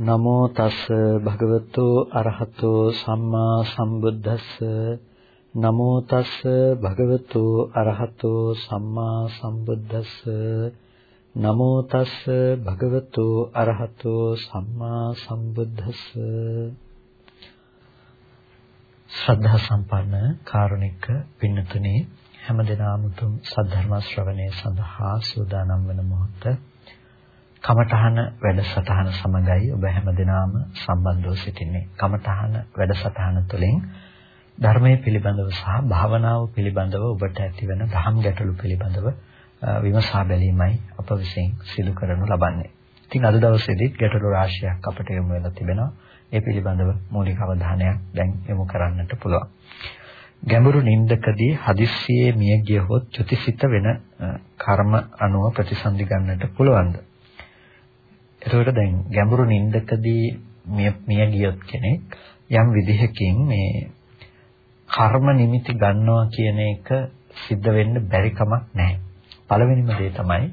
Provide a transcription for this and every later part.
නමෝ තස් භගවතු අරහතෝ සම්මා සම්බුද්දස්ස. නමෝ තස් භගවතු අරහතෝ සම්මා සම්බුද්දස්ස. නමෝ තස් භගවතු අරහතෝ සම්මා සම්බුද්දස්ස. ශ්‍රද්ධා සම්පන්න කාරුණික පින්නතුනේ හැමදෙනාම තුම් සද්ධර්ම ශ්‍රවණය සඳහා සූදානම් වන මොහොත කමඨහන වැඩසටහන සමගයි ඔබ හැමදෙනාම සම්බන්ධව සිටින්නේ. කමඨහන වැඩසටහන තුළින් ධර්මයේ පිළිබඳව සහ භාවනාව පිළිබඳව ඔබට ඇතිවන දහම් ගැටලු පිළිබඳව විමසා බැලීමයි අප විසින් සිදු කරනු ලබන්නේ. ඉතින් අද දවසේදීත් ගැටලු රාශියක් අපට යොමු වෙලා තිබෙනවා. ඒ පිළිබඳව මූලික අවධානයක් දැන් යොමු කරන්නට පුළුවන්. ගැඹුරු නින්දකදී හදිස්සියේ මිය ගියහොත් චුතිසිත වෙන කර්ම අනුව ප්‍රතිසන්දි ගන්නට පුළුවන්ද? එතකොට දැන් ගැඹුරු නින්දකදී මිය ගියොත් කෙනෙක් යම් විදිහකින් මේ කර්ම නිමිති ගන්නවා කියන එක සිද්ධ වෙන්න බැරි කමක් නැහැ. පළවෙනිම දේ තමයි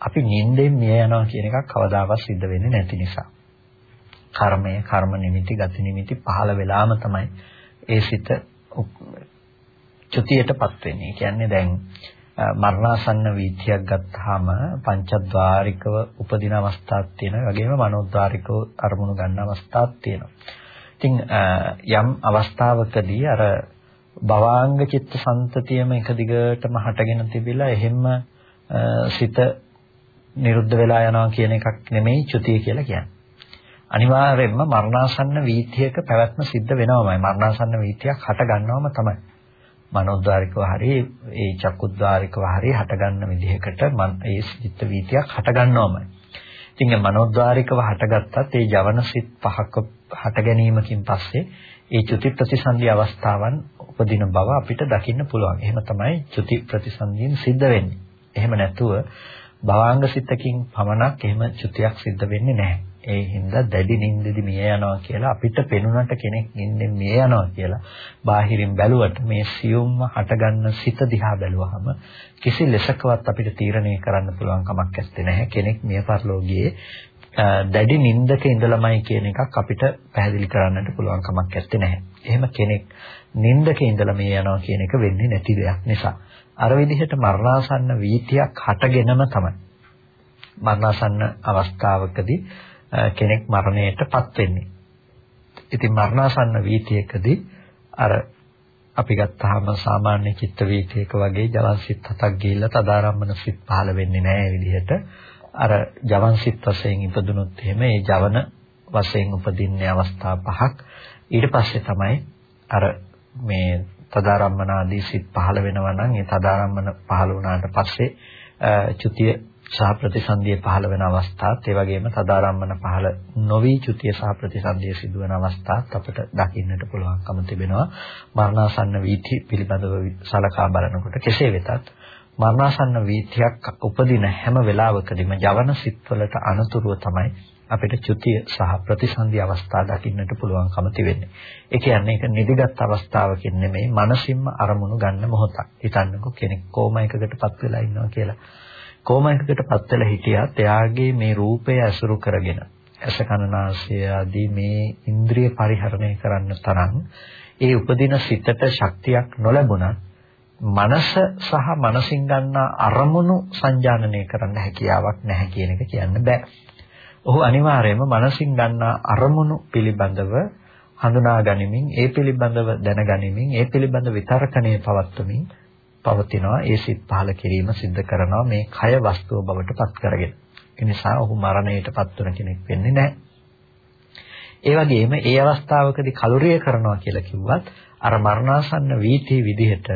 අපි නිින්දෙන් මිය යනවා කියන එකක් කවදාවත් සිද්ධ වෙන්නේ නැති නිසා. කර්මය, කර්ම නිමිති, ගති නිමිති පහළ වෙලාම තමයි ඒ සිත චුතියටපත් වෙන්නේ. කියන්නේ දැන් මරණාසන්න වීථියක් ගත්තාම පංචද්වාරිකව උපදින අවස්ථාවක් තියෙනවා. වගේම මනෝද්වාරිකව අරමුණු ගන්න අවස්ථාවක් තියෙනවා. ඉතින් යම් අවස්ථාවකදී අර භවාංග චිත්ත සන්තතියම එක දිගටම හටගෙන තිබිලා එහෙම්ම සිත නිරුද්ධ වෙලා යනවා කියන එකක් නෙමෙයි චුතිය කියලා කියන්නේ. අනිවාර්යයෙන්ම මරණාසන්න වීථියක පැවැත්ම සිද්ධ වෙනවමයි. මරණාසන්න වීථියක් හට ගන්නවම තමයි. මනෝද්වාරිකව හරි ඒ චක්කුද්වාරිකව හරි හටගන්න විදිහකට ඒ චිත්ත වීතියක් හටගන්නවමයි. ඉතින් මේ මනෝද්වාරිකව හටගත්තත් ඒ ජවන සිත් පහක හට ගැනීමකින් පස්සේ ඒ චුති ප්‍රතිසන්දි අවස්ථාවන් උපදින බව අපිට දකින්න පුළුවන්. එහෙම තමයි චුති ප්‍රතිසන්දියෙන් සිද්ධ වෙන්නේ. එහෙම නැතුව භවාංග සිතකින් පමණක් එහෙම චුතියක් සිද්ධ වෙන්නේ නැහැ. ඒ හින්දා දැඩි නිින්දෙදි මිය යනවා කියලා අපිට පෙනුනට කෙනෙක් නිින්දෙන් මිය යනවා කියලා බාහිරින් බැලුවට මේ සියුම්ම හටගන්න සිත දිහා බැලුවහම කිසි ලෙසකවත් අපිට තීරණය කරන්න පුළුවන් කමක් නැත්තේ කෙනෙක් මිය පරලෝකයේ දැඩි නිින්දක ඉඳලමයි කියන එකක් අපිට පැහැදිලි කරන්නට පුළුවන් කමක් නැත්තේ එහෙම කෙනෙක් නිින්දක ඉඳලා මිය යනවා කියන එක වෙන්නේ නැති දෙයක් නිසා. අර විදිහට මරණාසන්න වීතියක් හටගෙනම තමයි. මරණාසන්න අවස්ථාවකදී කෙනෙක් මරණයටපත් වෙන්නේ. ඉතින් මරණාසන්න වීතියකදී අර අපි ගත්තාම සාමාන්‍ය චිත්ත වීතියක වගේ ජවන් සිත් හතක් ගිහිල්ලා තදාරම්මන සිත් පහළ වෙන්නේ නැහැ විදිහට අර ජවන් සිත් වශයෙන් ඉපදුනොත් එහෙම ඒ ජවන වශයෙන් උපදින්නේ අවස්ථා පහක් ඊට පස්සේ තමයි අර මේ තදාරම්මන ආදී සිත් පහළ වෙනවා නම් ඒ තදාරම්මන පහළ වුණාට පස්සේ චුතිය සහ ප්‍රතිසන්දිය පහළ වෙන අවස්ථාත් ඒ වගේම තදාරම්මන පහළ නොවි චුතිය සහ ප්‍රතිසන්දිය සිදු වෙන අවස්ථාත් අපිට දකින්නට පුළුවන්කම තිබෙනවා මරණාසන්න වීථි පිළිබඳව සලකා බලනකොට කෙසේ වෙතත් මරණාසන්න වීථියක් උපදින හැම වෙලාවකදීම යවන සිත්වලට අනුතුරුව තමයි අපිට චුතිය සහ ප්‍රතිසන්දි අවස්ථා දකින්නට පුළුවන්කම තිබෙන්නේ. ඒ කියන්නේ ඒක නිදිගත් අවස්ථාවකින් නෙමෙයි මනසින්ම අරමුණු ගන්න මොහොතක්. හිතන්නකෝ කෙනෙක් කොමයකකටපත් වෙලා ඉන්නවා කියලා. කොමයකකටපත් වෙලා හිටියත් එයාගේ මේ රූපය ඇසුරු කරගෙන ඇස කනනාසය ආදී මේ ඉන්ද්‍රිය පරිහරණය කරන්න තරම් ඒ උපදින සිතට ශක්තියක් නොලැබුණත් මනස සහ මනසින් ගන්නා අරමුණු සංජානනය කරන්න හැකියාවක් නැහැ කියන එක කියන්න බෑ. ඔහු අනිවාර්යයෙන්ම මනසින් ගන්නා අරමුණු පිළිබඳව හඳුනා ගනිමින් ඒ පිළිබඳව දැනගනිමින් ඒ පිළිබඳ විතරකණය පවත්වමින් පවතිනවා ඒ සිත් පහල කිරීම සිද්ධ කරනවා මේ කය වස්තුව බවට පත් කරගෙන. ඒ නිසා ඔහු මරණයට පත් වෙන කෙනෙක් වෙන්නේ නැහැ. ඒ වගේම ඒ අවස්ථාවකදී කලුරිය කරනවා කියලා කිව්වත් අර මරණාසන්න වීති විදිහට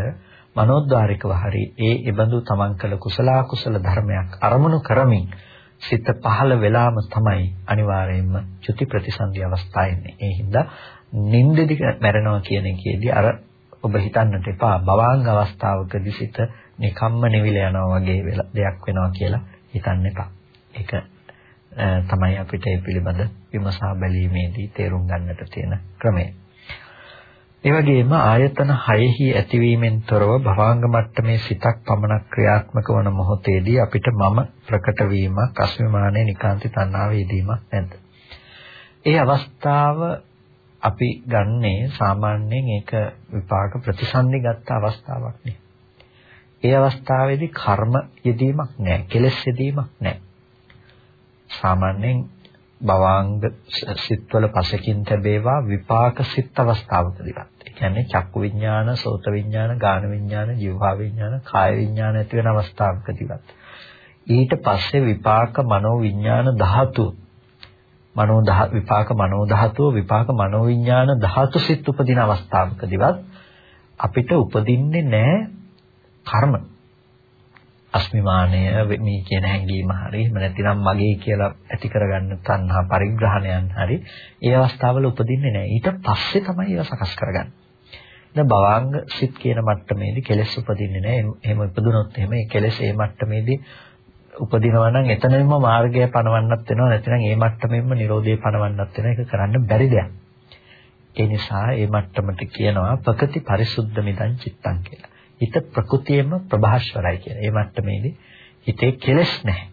මනෝද්වාරිකව හරි ඒ ඉබඳු තමන් කළ කුසල කුසල ධර්මයක් අරමුණු කරමින් සිත පහළ වෙලාම තමයි අනිවාර්යයෙන්ම චුති ප්‍රතිසන්දි අවස්ථාව එන්නේ. ඒ හින්දා නින්දෙදි මැරෙනවා කියන එකේදී අර ඔබ හිතන්නට එපා භවාංග අවස්ථාවකදී සිත නිකම්ම නිවිල යනවා වගේ දෙයක් වෙනවා කියලා හිතන්න එපා. ඒක තමයි අපිට ඒ පිළිබඳ විමසා බැලීමේදී තේරුම් ගන්නට තියෙන ක්‍රමය. ඒ වගේම ආයතන 6හි ඇතිවීමෙන් තොරව භවාංග මට්ටමේ සිතක් පමණක් ක්‍රියාත්මක වන මොහොතේදී අපිට මම ප්‍රකට වීමක් අස්මිමානයේ නිකාන්ති තණ්හාව යෙදීමක් නැද්ද? ඒ අවස්ථාව අපි ගන්නේ සාමාන්‍යයෙන් ඒක විපාක ප්‍රතිසන්දි ගත්ත අවස්ථාවක් නේ. ඒ අවස්ථාවේදී කර්ම යෙදීමක් නැහැ, කෙලෙස් යෙදීමක් නැහැ. සාමාන්‍යයෙන් භවාංග සිත්වල පසකින් තැබේවා විපාක සිත් අවස්ථාවකදීවත්. ඒ කියන්නේ චක්කු විඥාන, සෝත විඥාන, ගාන විඥාන, જીවහා විඥාන, කාය විඥාන ඇති වෙන අවස්ථාවකදීවත්. ඊට පස්සේ විපාක මනෝ විඥාන ධාතු මනෝ දහ විපාක මනෝ ධාතුව විපාක මනෝ විඥාන ධාතු සිත් උපදින අවස්ථාවකදීවත් අපිට උපදින්නේ නැහැ කර්ම. අස්මිමානය මේ කියන හැඟීම හරි එහෙම නැතිනම් මගේ කියලා ඇති කරගන්න තණ්හා පරිග්‍රහණයන් හරි ඒ අවස්ථාවල උපදින්නේ නැහැ ඊට පස්සේ තමයි ඒවා සකස් කරගන්නේ. දැන් භවාංග සිත් කියන මට්ටමේදී කෙලෙස් උපදින්නේ නැහැ එහෙම උපදුනොත් එහෙම ඒ කෙලෙස් ඒ මට්ටමේදී උපදිනවා නම් එතනින්ම මාර්ගය පණවන්නත් වෙනවා නැත්නම් ඒ මට්ටමින්ම Nirodhe පණවන්නත් වෙනවා ඒක කරන්න බැරි දෙයක්. ඒ නිසා ඒ මට්ටමට කියනවා ප්‍රකති පරිසුද්ධ මිදං චිත්තං කියලා. හිත ප්‍රകൃතියෙම ප්‍රභාස්වරයි කියලා. ඒ මට්ටමේදී හිතේ කෙලෙස් නැහැ.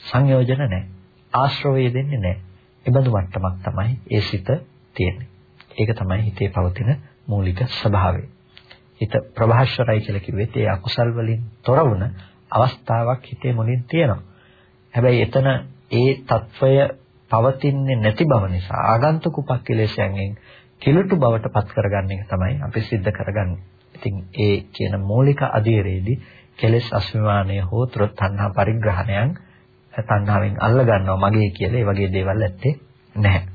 සංයෝජන නැහැ. ආශ්‍රවය දෙන්නේ නැහැ. ඒබඳු මට්ටමක් තමයි ඒ සිත තියෙන්නේ. ඒක තමයි හිතේ පවතින මූලික ස්වභාවය. හිත ප්‍රභාස්වරයි කියලා කිව්වෙත් ඒ අකුසල් වලින් තොර වුණ අවස්ථාවක් හිතේ මුලින් තියෙනවා. හැබැයි එතන ඒ తත්වය පවතින්නේ නැති බව නිසා ආගන්තුක උපක්ඛලේශයන්ගෙන් කිලුටු බවට පත් කරගන්න එක තමයි අපි सिद्ध කරගන්නේ. ඉතින් ඒ කියන මූලික අධීරේදී කෙලෙස් අස්මිමානය හෝ තණ්හා පරිග්‍රහණයන් තණ්හාවෙන් අල්ල ගන්නවා මගේ කියලා ඒ වගේ දේවල් ඇත්තේ නැහැ.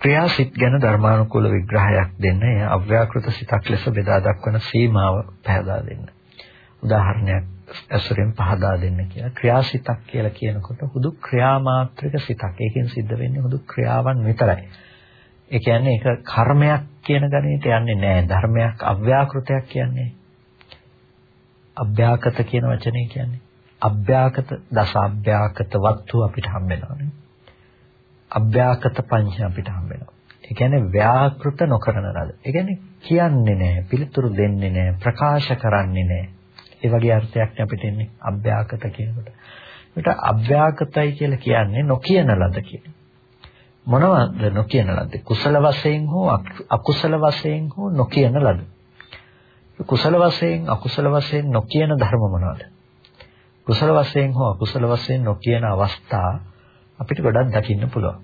ක්‍රියාසිට ගැන ධර්මානුකූල විග්‍රහයක් දෙන්න එය අව්‍යාකෘත සිතක් ලෙස බෙදා දක්වන සීමාව පැහැදා දෙන්න. උදාහරණයක් ඇසුරෙන් පහදා දෙන්න කියලා. ක්‍රියාසිතක් කියලා කියනකොට හුදු ක්‍රියාමාත්‍රික සිතක්. ඒකෙන් සිද්ධ වෙන්නේ හුදු ක්‍රියාවන් විතරයි. ඒ කියන්නේ ඒක කර්මයක් කියන ගණිතයට යන්නේ නැහැ. ධර්මයක් අව්‍යාකෘතයක් කියන්නේ. අභ්‍යාකත කියන වචනේ කියන්නේ. අභ්‍යාකත දස අභ්‍යාකත වත්තු අපිට හම්බ වෙනවානේ. අභ්‍යාකත පංච අපිට හම්බ වෙනවා. ඒ කියන්නේ ව්‍යාකෘත නොකරන ලද. ඒ කියන්නේ කියන්නේ නැහැ, පිළිතුරු දෙන්නේ නැහැ, ප්‍රකාශ කරන්නේ නැහැ. ඒ වගේ අර්ථයක් අපිට එන්නේ අභ්‍යාකත කියනකොට. ඒකට අභ්‍යාකතයි කියලා කියන්නේ නොකියන ලද කියන්නේ. මොනවද නොකියන ලද? කුසල වශයෙන් හෝ අකුසල වශයෙන් හෝ නොකියන ලද. කුසල වශයෙන් අකුසල වශයෙන් නොකියන ධර්ම මොනවද? කුසල වශයෙන් හෝ අකුසල වශයෙන් නොකියන අවස්ථා අපිට ගොඩක් දකින්න පුළුවන්.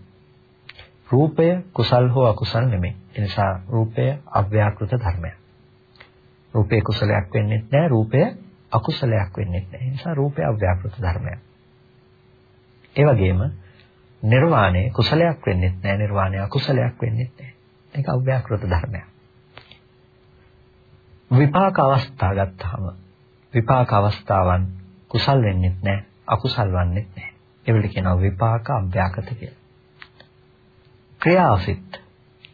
රූපය කුසල් හෝ අකුසල් නෙමෙයි. ඒ නිසා රූපය අව්‍යාකෘත ධර්මයක්. රූපේ කුසලයක් වෙන්නේ නැහැ. රූපය අකුසලයක් වෙන්නේ නැහැ. ඒ නිසා රූපය අව්‍යාකෘත ධර්මයක්. ඒ වගේම නිර්වාණය කුසලයක් වෙන්නේ නැහැ. නිර්වාණය අකුසලයක් වෙන්නේ නැහැ. ඒක අව්‍යාකෘත ධර්මයක්. විපාක අවස්ථා ගත්තාම විපාක අවස්ථාවන් කුසල් වෙන්නේ නැහැ. අකුසල් වන්නේ නැහැ. ඒවල කියනවා විපාක අභ්‍යාකත කියලා. ක්‍රියාසිත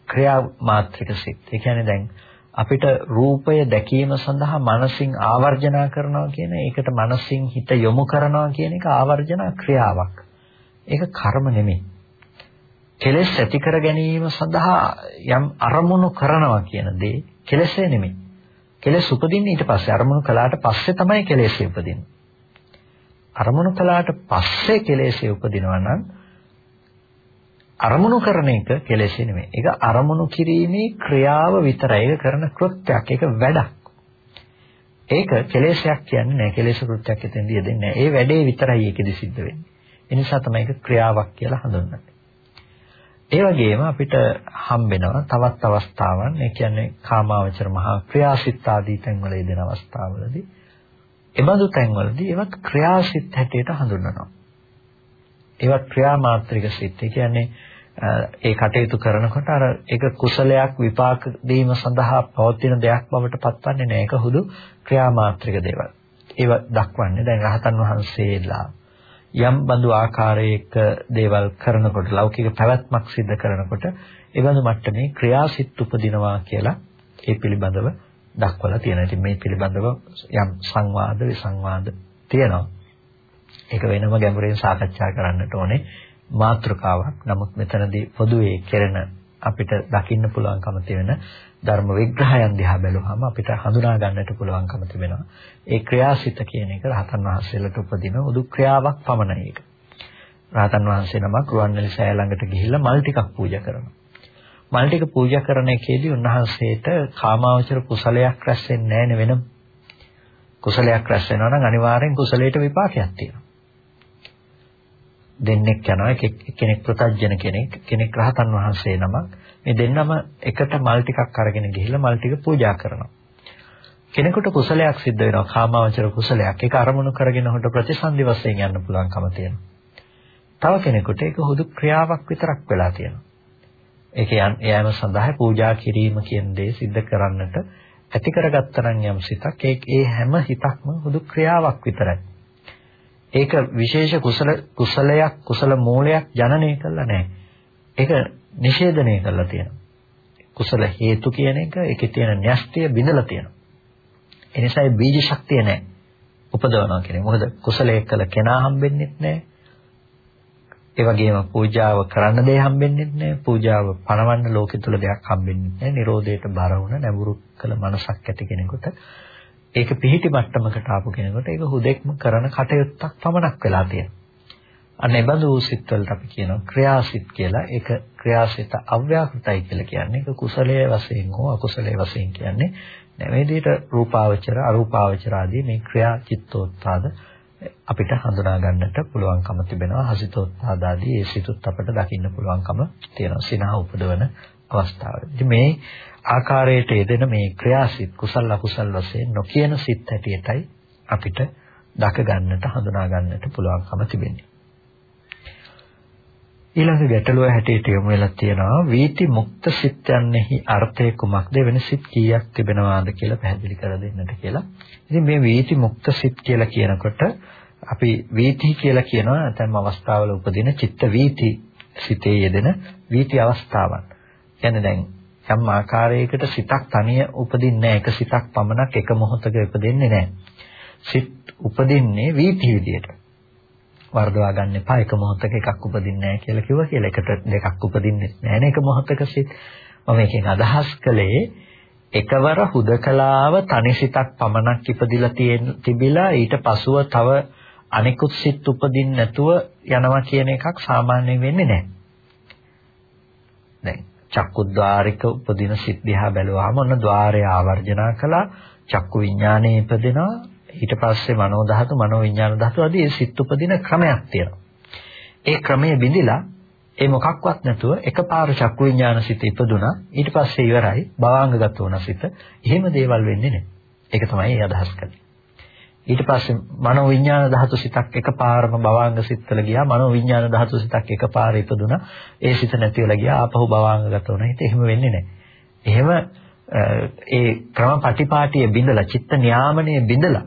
ක්‍රියා මාත්‍රික සිත්. ඒ කියන්නේ දැන් අපිට රූපය දැකීම සඳහා මනසින් ආවර්ජනා කරනවා කියන ඒකට මනසින් හිත යොමු කරනවා කියන එක ආවර්ජනා ක්‍රියාවක්. ඒක කර්ම නෙමෙයි. කෙලෙස් ඇති කර ගැනීම සඳහා යම් අරමුණු කරනවා කියන දේ කෙලෙසේ නෙමෙයි. කෙලෙස් උපදින්නේ ඊට පස්සේ අරමුණු කළාට පස්සේ තමයි කෙලෙසේ උපදින්නේ. අරමුණු කළාට පස්සේ කෙලෙසේ උපදිනවා නම් අරමුණු කරන එක කෙලෙසි නෙමෙයි. ඒක අරමුණු කිරීමේ ක්‍රියාව විතරයි. ඒක කරන කෘත්‍යයක්. ඒක වැඩක්. ඒක කෙලෙසයක් කියන්නේ නෑ. කෙලෙස කෘත්‍යයක් එතෙන්දී යෙදෙන්නේ නෑ. ඒ වැඩේ විතරයි ඒකෙදි සිද්ධ වෙන්නේ. ඒ නිසා තමයි ඒක ක්‍රියාවක් කියලා හඳුන්වන්නේ. ඒ වගේම අපිට හම්බෙනවා තවත් අවස්ථාවන්. ඒ කියන්නේ කාමාවචර මහා ක්‍රියාසිත ආදී තැන්වල යෙදෙන අවස්ථාවලදී එබඳු තැන්වලදී ඒවත් ක්‍රියාසිත හැටියට හඳුන්වනවා. ඒවත් ක්‍රියාමාත්‍රික සිත්. ඒ කියන්නේ ඒ කටයුතු කරනකොට අර ඒක කුසලයක් විපාක දීම සඳහා පවතින දෙයක් බවට පත්වන්නේ නැහැ. ඒක හුදු ක්‍රියාමාත්‍රික දේවල්. ඒව දක්වන්නේ දැන් රහතන් වහන්සේලා යම් බඳු ආකාරයක දේවල් කරනකොට ලෞකික පැවැත්මක් සිද්ධ කරනකොට ඒ බඳු මට්ටමේ ක්‍රියාසිට උපදිනවා කියලා ඒ පිළිබඳව දක්වලා තියෙනවා. ඉතින් මේ පිළිබඳව යම් සංවාද විසංවාද තියෙනවා. ඒක වෙනම ගැඹුරින් සාකච්ඡා කරන්නට ඕනේ. මාතෘකාවක්. නමුත් මෙතනදී පොදුවේ කෙරෙන අපිට දකින්න පුළුවන්කම තියෙන ධර්ම විග්‍රහයන් දිහා බැලුවහම අපිට හඳුනා ගන්නට පුළුවන්කම තිබෙනවා. ඒ ක්‍රියාසිත කියන එක රහතන් වහන්සේලාට උපදින උදු ක්‍රියාවක් පමණයි ඒක. රාතන් වහන්සේ නමක් රුවන්වැලි සෑය ළඟට ගිහිල්ලා මල් ටිකක් පූජා කරනවා. මල් ටික පූජා කරන එකේදී උන්වහන්සේට කාමාවචර කුසලයක් රැස් වෙන්නේ නැහැ වෙනම. කුසලයක් රැස් වෙනවා නම් අනිවාර්යෙන් කුසලයට විපාකයක් තියෙනවා. දෙන්නෙක් යනවා කෙනෙක් ප්‍රතඥ කෙනෙක් කෙනෙක් රහතන් වහන්සේ නමක් මේ දෙන්නම එකට මල් ටිකක් අරගෙන ගිහිල්ලා මල් ටික පූජා කරනවා. කෙනෙකුට කුසලයක් සිද්ධ වෙනවා කාමාවචර කුසලයක්. ඒක අරමුණු කරගෙන හොට ප්‍රතිසන්දි වශයෙන් යන්න පුළුවන්කම තියෙනවා. තව කෙනෙකුට ඒක හුදු ක්‍රියාවක් විතරක් වෙලා තියෙනවා. ඒක යෑම සඳහා පූජා කිරීම කියන දේ සිද්ධ කරන්නට ඇති කරගත්තනම් යම් සිතක් ඒ ඒ හැම හිතක්ම හුදු ක්‍රියාවක් විතරයි. ඒක විශේෂ කුසල කුසලයක් කුසල මූලයක් ජනනය කළා නැහැ. ඒක නිෂේධනය කළා තියෙනවා. කුසල හේතු කියන එක ඒකේ තියෙන න්‍යෂ්ටිය බිඳලා තියෙනවා. ඒ නිසා ඒ බීජ ශක්තිය නැහැ. උපදවනවා කියන්නේ. මොකද කුසලයේ කළ කෙනා හම්බෙන්නේ නැහැ. ඒ වගේම පූජාව කරන්න දෙයක් හම්බෙන්නේ නැහැ. පූජාව පණවන්න ලෝකෙ තුල දෙයක් හම්බෙන්නේ නැහැ. Nirodheට බර වුණ නැඹුරු කළ මනසක් ඇති කෙනෙකුට ඒක පිහිටි මට්ටමකට ආපු කෙනෙකුට ඒක හුදෙක්ම කරන කටයුත්තක් පමණක් වෙලා තියෙනවා. අන්න ඒ බඳු සිත් වලට අපි කියනවා ක්‍රියාසිත කියලා. ඒක ක්‍රියාසිත අව්‍යාකෘතයි කියලා කියන්නේ. ඒක කුසලයේ වශයෙන් හෝ අකුසලයේ වශයෙන් කියන්නේ මේ විදිහට රූපාවචර අරූපාවචර ආදී මේ ක්‍රියා චිත්තෝත්පාද අපිට හඳුනා ගන්නට පුළුවන්කම තිබෙනවා හසිතෝත්පාද ආදී ඒ සිතුත් අපිට දකින්න පුළුවන්කම තියෙනවා සිනහ උපදවන අවස්ථාවල. ඉතින් මේ ආකාරයට යෙදෙන මේ ක්‍රියාසිත කුසල අකුසල වශයෙන් නොකියන සිත් හැටියටයි අපිට දක ගන්නට හඳුනා ගන්නට පුළුවන්කම තිබෙන්නේ. ඊළඟ ගැටලුව හැටියට යොමු වෙලා තියෙනවා වීති මුක්ත සිත්යන්ෙහි අර්ථය කුමක්ද වෙන සිත් කීයක් තිබෙනවාද කියලා පැහැදිලි කර දෙන්නට කියලා. ඉතින් මේ වීති මුක්ත සිත් කියලා කියනකොට අපි වීති කියලා කියනවා නැත්නම් අවස්ථාවල උපදින චිත්ත වීති සිතේ යෙදෙන වීති අවස්ථාවන්. කියන්නේ දැන් යම් ආකාරයකට සිතක් තනිය උපදින්නේ නැහැ. එක සිතක් පමණක් එක මොහොතක උපදින්නේ නැහැ. සිත් උපදින්නේ වීති විදියට. වර්ධවා ගන්න එපා එක මොහොතක එකක් උපදින්නේ නැහැ කියලා කිව්වා කියලා එකට දෙකක් උපදින්නේ නැහැ නේ එක මොහොතක සිත් මම මේකෙන් අදහස් කළේ එකවර හුදකලාව තනිසිතක් පමණක් ඉපදිලා තියෙන තිබිලා ඊට පසුව තව අනිකුත් සිත් උපදින්න නැතුව යනවා කියන එකක් සාමාන්‍යයෙන් වෙන්නේ නැහැ. දැන් චක්කුද්්වාරික උපදින සිත් දිහා බැලුවාම ඔන්න ద్వාරය ආවර්ජනා කළා චක්කු විඥානයේ ඉපදෙනවා ඊට පස්සේ මනෝ ධාතු, මනෝ විඥාන ධාතු ආදී සිත් උපදින ක්‍රමයක් තියෙනවා. ඒ ක්‍රමයේ බිඳිලා ඒ මොකක්වත් නැතුව එකපාර චක්කු විඥාන සිත ඉපදුනා ඊට පස්සේ ඉවරයි භවාංගගත වුණ සිත. එහෙම දේවල් වෙන්නේ නැහැ. ඒක තමයි ඒ අදහස් කරන්නේ. ඊට පස්සේ මනෝ විඥාන ධාතු සිතක් එකපාරම භවාංග සිත්වල ගියා මනෝ විඥාන ධාතු සිතක් එකපාර ඉපදුනා ඒ සිත නැති වෙලා ගියා ආපහු භවාංගගත වුණා. ඒක එහෙම වෙන්නේ නැහැ. එහෙම ඒ ක්‍රම පටිපාටිය බිඳලා චිත්ත නියාමනයේ බිඳලා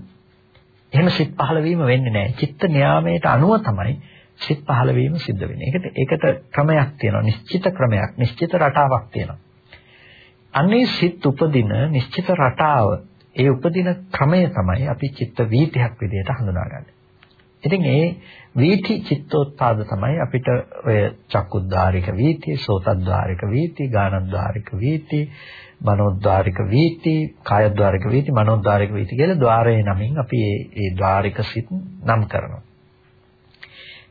එහෙම සිත් පහළ වීම වෙන්නේ නැහැ. චිත්ත නියාමයට අනුව තමයි සිත් පහළ වීම සිද්ධ වෙන්නේ. ඒකට ඒකට ක්‍රමයක් තියෙනවා. නිශ්චිත ක්‍රමයක්, නිශ්චිත රටාවක් තියෙනවා. අන්නේ සිත් උපදින නිශ්චිත රටාව, ඒ උපදින ක්‍රමය තමයි අපි චිත්ත වීතියක් විදිහට හඳුනාගන්නේ. ඉතින් ඒ වීති චිත්තෝත්පාද තමයි අපිට ඔය චක්කුද්්වාරික වීති, සෝතද්්වාරික වීති, ගානද්්වාරික වීති, මනෝද්්වාරික වීති, කායද්්වාරික වීති, මනෝද්්වාරික වීති කියලා ద్వාරේ නමින් අපි මේ ద్వාරික සිත් නම් කරනවා.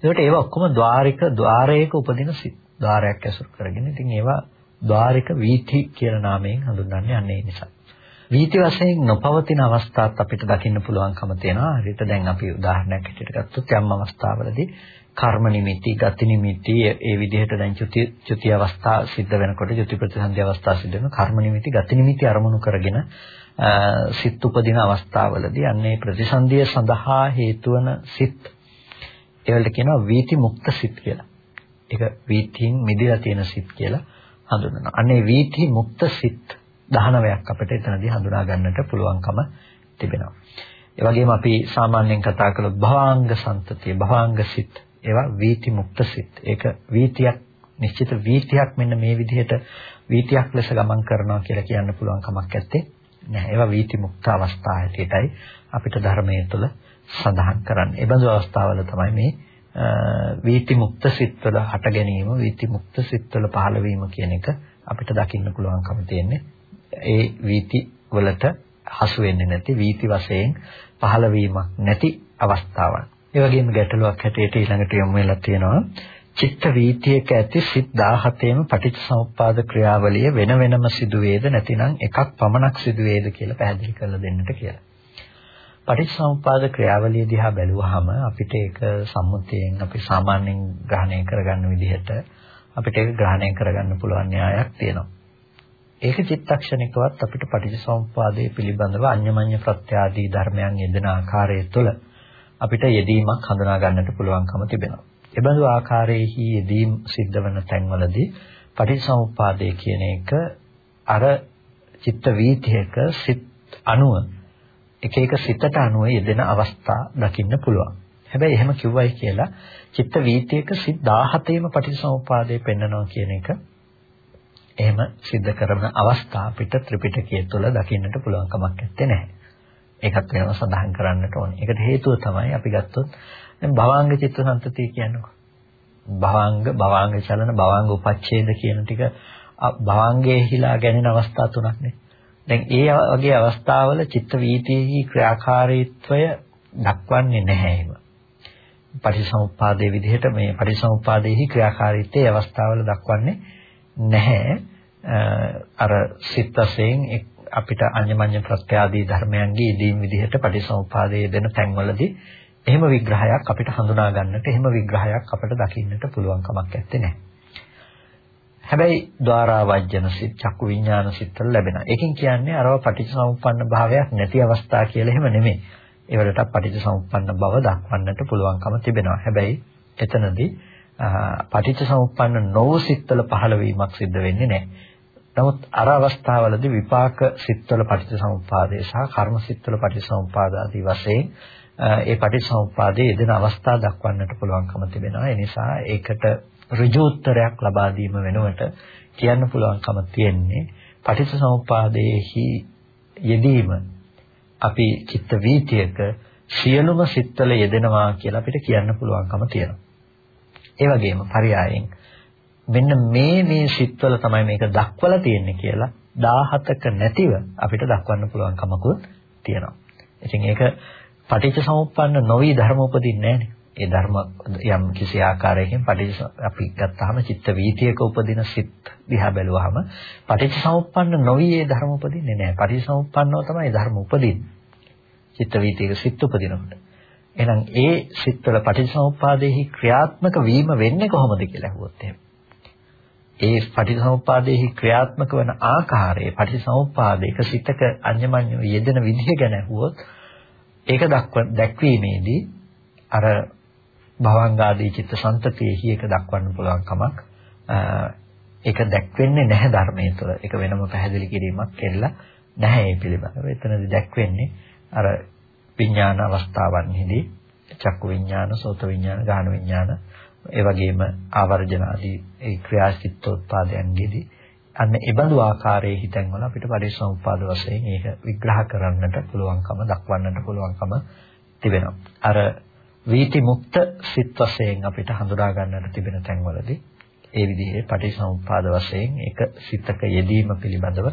ඒකට ඒවා ඔක්කොම ద్వාරික ద్వාරයක උපදින සිත්. ద్వාරයක් ඇසුරු කරගෙන. ඉතින් ඒවා ద్వාරික වීති කියලා නාමයෙන් හඳුන්වන්නේ අන්නේ නිසා. වීති වශයෙන් නොපවතින අවස්ථාත් අපිට දකින්න පුළුවන්කම තියෙනවා. හරියට දැන් අපි උදාහරණයක් හැටියට ගත්තොත් යම් අවස්ථාවලදී කර්ම නිමිති, ගති නිමිති ඒ විදිහට දැන් චුති චුති අවස්ථා සිද්ධ වෙනකොට චුති ප්‍රතිසන්දි අවස්ථා සිද්ධ වෙන කර්ම නිමිති, ගති නිමිති අරමුණු කරගෙන සිත් උපදින අවස්ථාවලදී අන්නේ ප්‍රතිසන්දිය සඳහා හේතු වන සිත් ඒවලට කියනවා වීති මුක්ත සිත් කියලා. ඒක වීතියෙන් මිදලා තියෙන සිත් කියලා හඳුන්වනවා. අන්නේ වීති මුක්ත සිත් 19ක් අපිට එතනදී හඳුනා ගන්නට පුළුවන්කම තිබෙනවා. ඒ වගේම අපි සාමාන්‍යයෙන් කතා කළොත් භවාංග සම්තතිය, භවාංග සිත් ඒවා වීති මුක්ත සිත්. ඒක වීතියක් නිශ්චිත වීතියක් මෙන්න මේ විදිහට වීතියක් ලෙස ගමන් කරනවා කියලා කියන්න පුළුවන් කමක් නැත්තේ. නෑ. ඒවා වීති මුක්ත අවස්ථා හැටියටයි අපිට ධර්මයේ තුල සඳහන් කරන්නේ. ඒ බඳු අවස්ථාවල තමයි මේ වීති මුක්ත සිත්වල හට ගැනීම, වීති මුක්ත සිත්වල පහළ වීම කියන එක අපිට දකින්න පුළුවන්කම තියෙන්නේ. ඒ වීති වලට හසු වෙන්නේ නැති වීති වශයෙන් පහළ වීමක් නැති අවස්ථාවක්. ඒ වගේම ගැටලුවක් හැටියට ඊළඟට යොමු වෙලා තියෙනවා චිත්ත වීතියක ඇති සිත් 17ෙම පටිච්චසමුප්පාද ක්‍රියාවලිය වෙන වෙනම සිදුවේද නැතිනම් එකක් පමණක් සිදුවේද කියලා පැහැදිලි කරලා දෙන්නට කියලා. පටිච්චසමුප්පාද ක්‍රියාවලිය දිහා බැලුවහම අපිට ඒක සම්මුතියෙන් අපි සාමාන්‍යයෙන් ග්‍රහණය කරගන්න විදිහට අපිට ඒක ග්‍රහණය කරගන්න පුළුවන් න්‍යායක් තියෙනවා. ඒක චිත්තක්ෂණිකවත් අපිට පටිච්චසමුප්පාදයේ පිළිබඳව අඤ්ඤමඤ්ඤ ප්‍රත්‍යාදී ධර්මයන් යෙදෙන ආකාරය තුළ අපිට යෙදීමක් හඳුනා ගන්නට පුළුවන්කම තිබෙනවා. එබඳු ආකාරයේහි යෙදීම් සිද්ධ වන තැන්වලදී පටිච්චසමුප්පාදය කියන එක අර චිත්ත වීතියක සිත් අණුව එක එක සිතට අනුව යෙදෙන අවස්ථා දකින්න පුළුවන්. හැබැයි එහෙම කිව්වයි කියලා චිත්ත වීතියක සිත් 17ෙම පටිච්චසමුප්පාදය පෙන්වනවා කියන එක එහෙම सिद्ध කරන අවස්ථා අපිට ත්‍රිපිටකය තුළ දකින්නට පුළුවන් කමක් නැත්තේ නැහැ. ඒකත් වෙනම සඳහන් කරන්නට ඕනේ. ඒකට හේතුව තමයි අපි ගත්තොත් දැන් භවාංග චිත්තසංතතිය කියන්නේ. භවාංග භවාංග චලන භවාංග උපච්ඡේද කියන ටික භවාංගයේ හිලා ගැනෙන අවස්ථා තුනක් නේ. දැන් ඒ වගේ අවස්ථාවල චිත්ත වීතියෙහි ක්‍රියාකාරීත්වය දක්වන්නේ නැහැ එහෙම. පටිසමුප්පාදයේ විදිහට මේ පටිසමුප්පාදයේහි ක්‍රියාකාරීත්වයේ අවස්ථාවල දක්වන්නේ නැහැ. අර සිත් වශයෙන් අපිට අඤ්ඤමඤ්ඤ ප්‍රත්‍යාදී ධර්මයන්ගේ ඉදීම් විදිහට පටිසමුප්පාදයේ දෙන තැන්වලදී එහෙම විග්‍රහයක් අපිට හඳුනා ගන්නට එහෙම විග්‍රහයක් අපිට දකින්නට පුළුවන් කමක් නැත්තේ. හැබැයි ద్వාරා වජ්ජන සිත් චක්කු විඥාන සිත්වල ලැබෙනවා. ඒකෙන් කියන්නේ අරව පටිච්චසමුප්පන්න භාවයක් නැති අවස්ථා කියලා එහෙම නෙමෙයි. ඒවලට පටිච්චසමුප්පන්න බව දක්වන්නට පුළුවන්කම තිබෙනවා. හැබැයි එතනදී පටිච්චසමුප්පන්න නොවු සිත්වල පහළ වීමක් සිද්ධ වෙන්නේ නැහැ. නමුත් අර අවස්ථාවලදී විපාක සිත්වල පටිච්චසමුප්පාදේ සහ කර්ම සිත්වල පටිච්චසමුප්පාද ආදී වශයෙන් ඒ පටිච්චසමුප්පාදයේ යෙදෙන අවස්ථා දක්වන්නට පුළුවන්කම තිබෙනවා. ඒ නිසා ඒකට ඍජු උත්තරයක් ලබා දීම වෙනුවට කියන්න පුළුවන්කම තියෙන්නේ පටිච්චසමුප්පාදයේහි යෙදීම අපි චිත්ත වීතියක සියලුම සිත්වල යෙදෙනවා කියලා අපිට කියන්න පුළුවන්කම තියෙනවා. ඒ වගේම පරයයන් මෙන්න මේ මේ සිත්වල තමයි මේක දක්වලා තියෙන්නේ කියලා 17ක නැතිව අපිට දක්වන්න පුළුවන් කමකුත් තියෙනවා. ඉතින් ඒක පටිච්ච සමුප්පන්න නොවි ධර්ම උපදින්නේ නැහැනේ. ඒ ධර්ම යම් කිසි ආකාරයකින් පටිච්ච අපි ගත්තාම චිත්ත වීතියක උපදින සිත් දිහා බැලුවාම පටිච්ච සමුප්පන්න නොවි ඒ ධර්ම උපදින්නේ නැහැ. පටිච්ච සමුප්පන්නව තමයි ධර්ම උපදින්නේ. චිත්ත වීතියක සිත් උපදිනකොට. එහෙනම් ඒ සිත්වල පටිච්චසමුප්පාදේහි ක්‍රියාත්මක වීම වෙන්නේ කොහොමද කියලා අහුවොත් එහෙම. ඒ පටිච්චසමුප්පාදේහි ක්‍රියාත්මක වන ආකාරය පටිච්චසමුප්පාදයක සිතක අඤ්ඤමඤ්ඤ යෙදෙන විදිහ ගැන අහුවොත් ඒක දැක්වීමේදී අර භවංගාදී චිත්ත සංතතියෙහි ඒක දක්වන්න පුළුවන් කමක් ඒක දැක්වෙන්නේ නැහැ ධර්මයේ තුළ. ඒක වෙනම පැහැදිලි කිරීමක් කෙරලා නැහැ මේ පිළිබඳව. එතනදී දැක්වෙන්නේ අර විඥාන අවස්ථාවන්හිදී චක්කු විඥාන, සෝත විඥාන, ගාහන විඥාන, ඒ වගේම ආවර්ජන ආදී ඒ ක්‍රියාසිතෝත්පාදයන්ගෙදී අන්න ඒ බඳු ආකාරයේ හිතෙන් වල අපිට පරිසම්පාද වශයෙන් ඒක විග්‍රහ කරන්නට පුළුවන්කම දක්වන්නට පුළුවන්කම තිබෙනවා. අර වීති මුක්ත සිත් වශයෙන් අපිට හඳුනා ගන්නට තිබෙන තැන්වලදී ඒ විදිහේ පටිසමුප්පාද වශයෙන් ඒක සිතක යෙදීම පිළිබඳව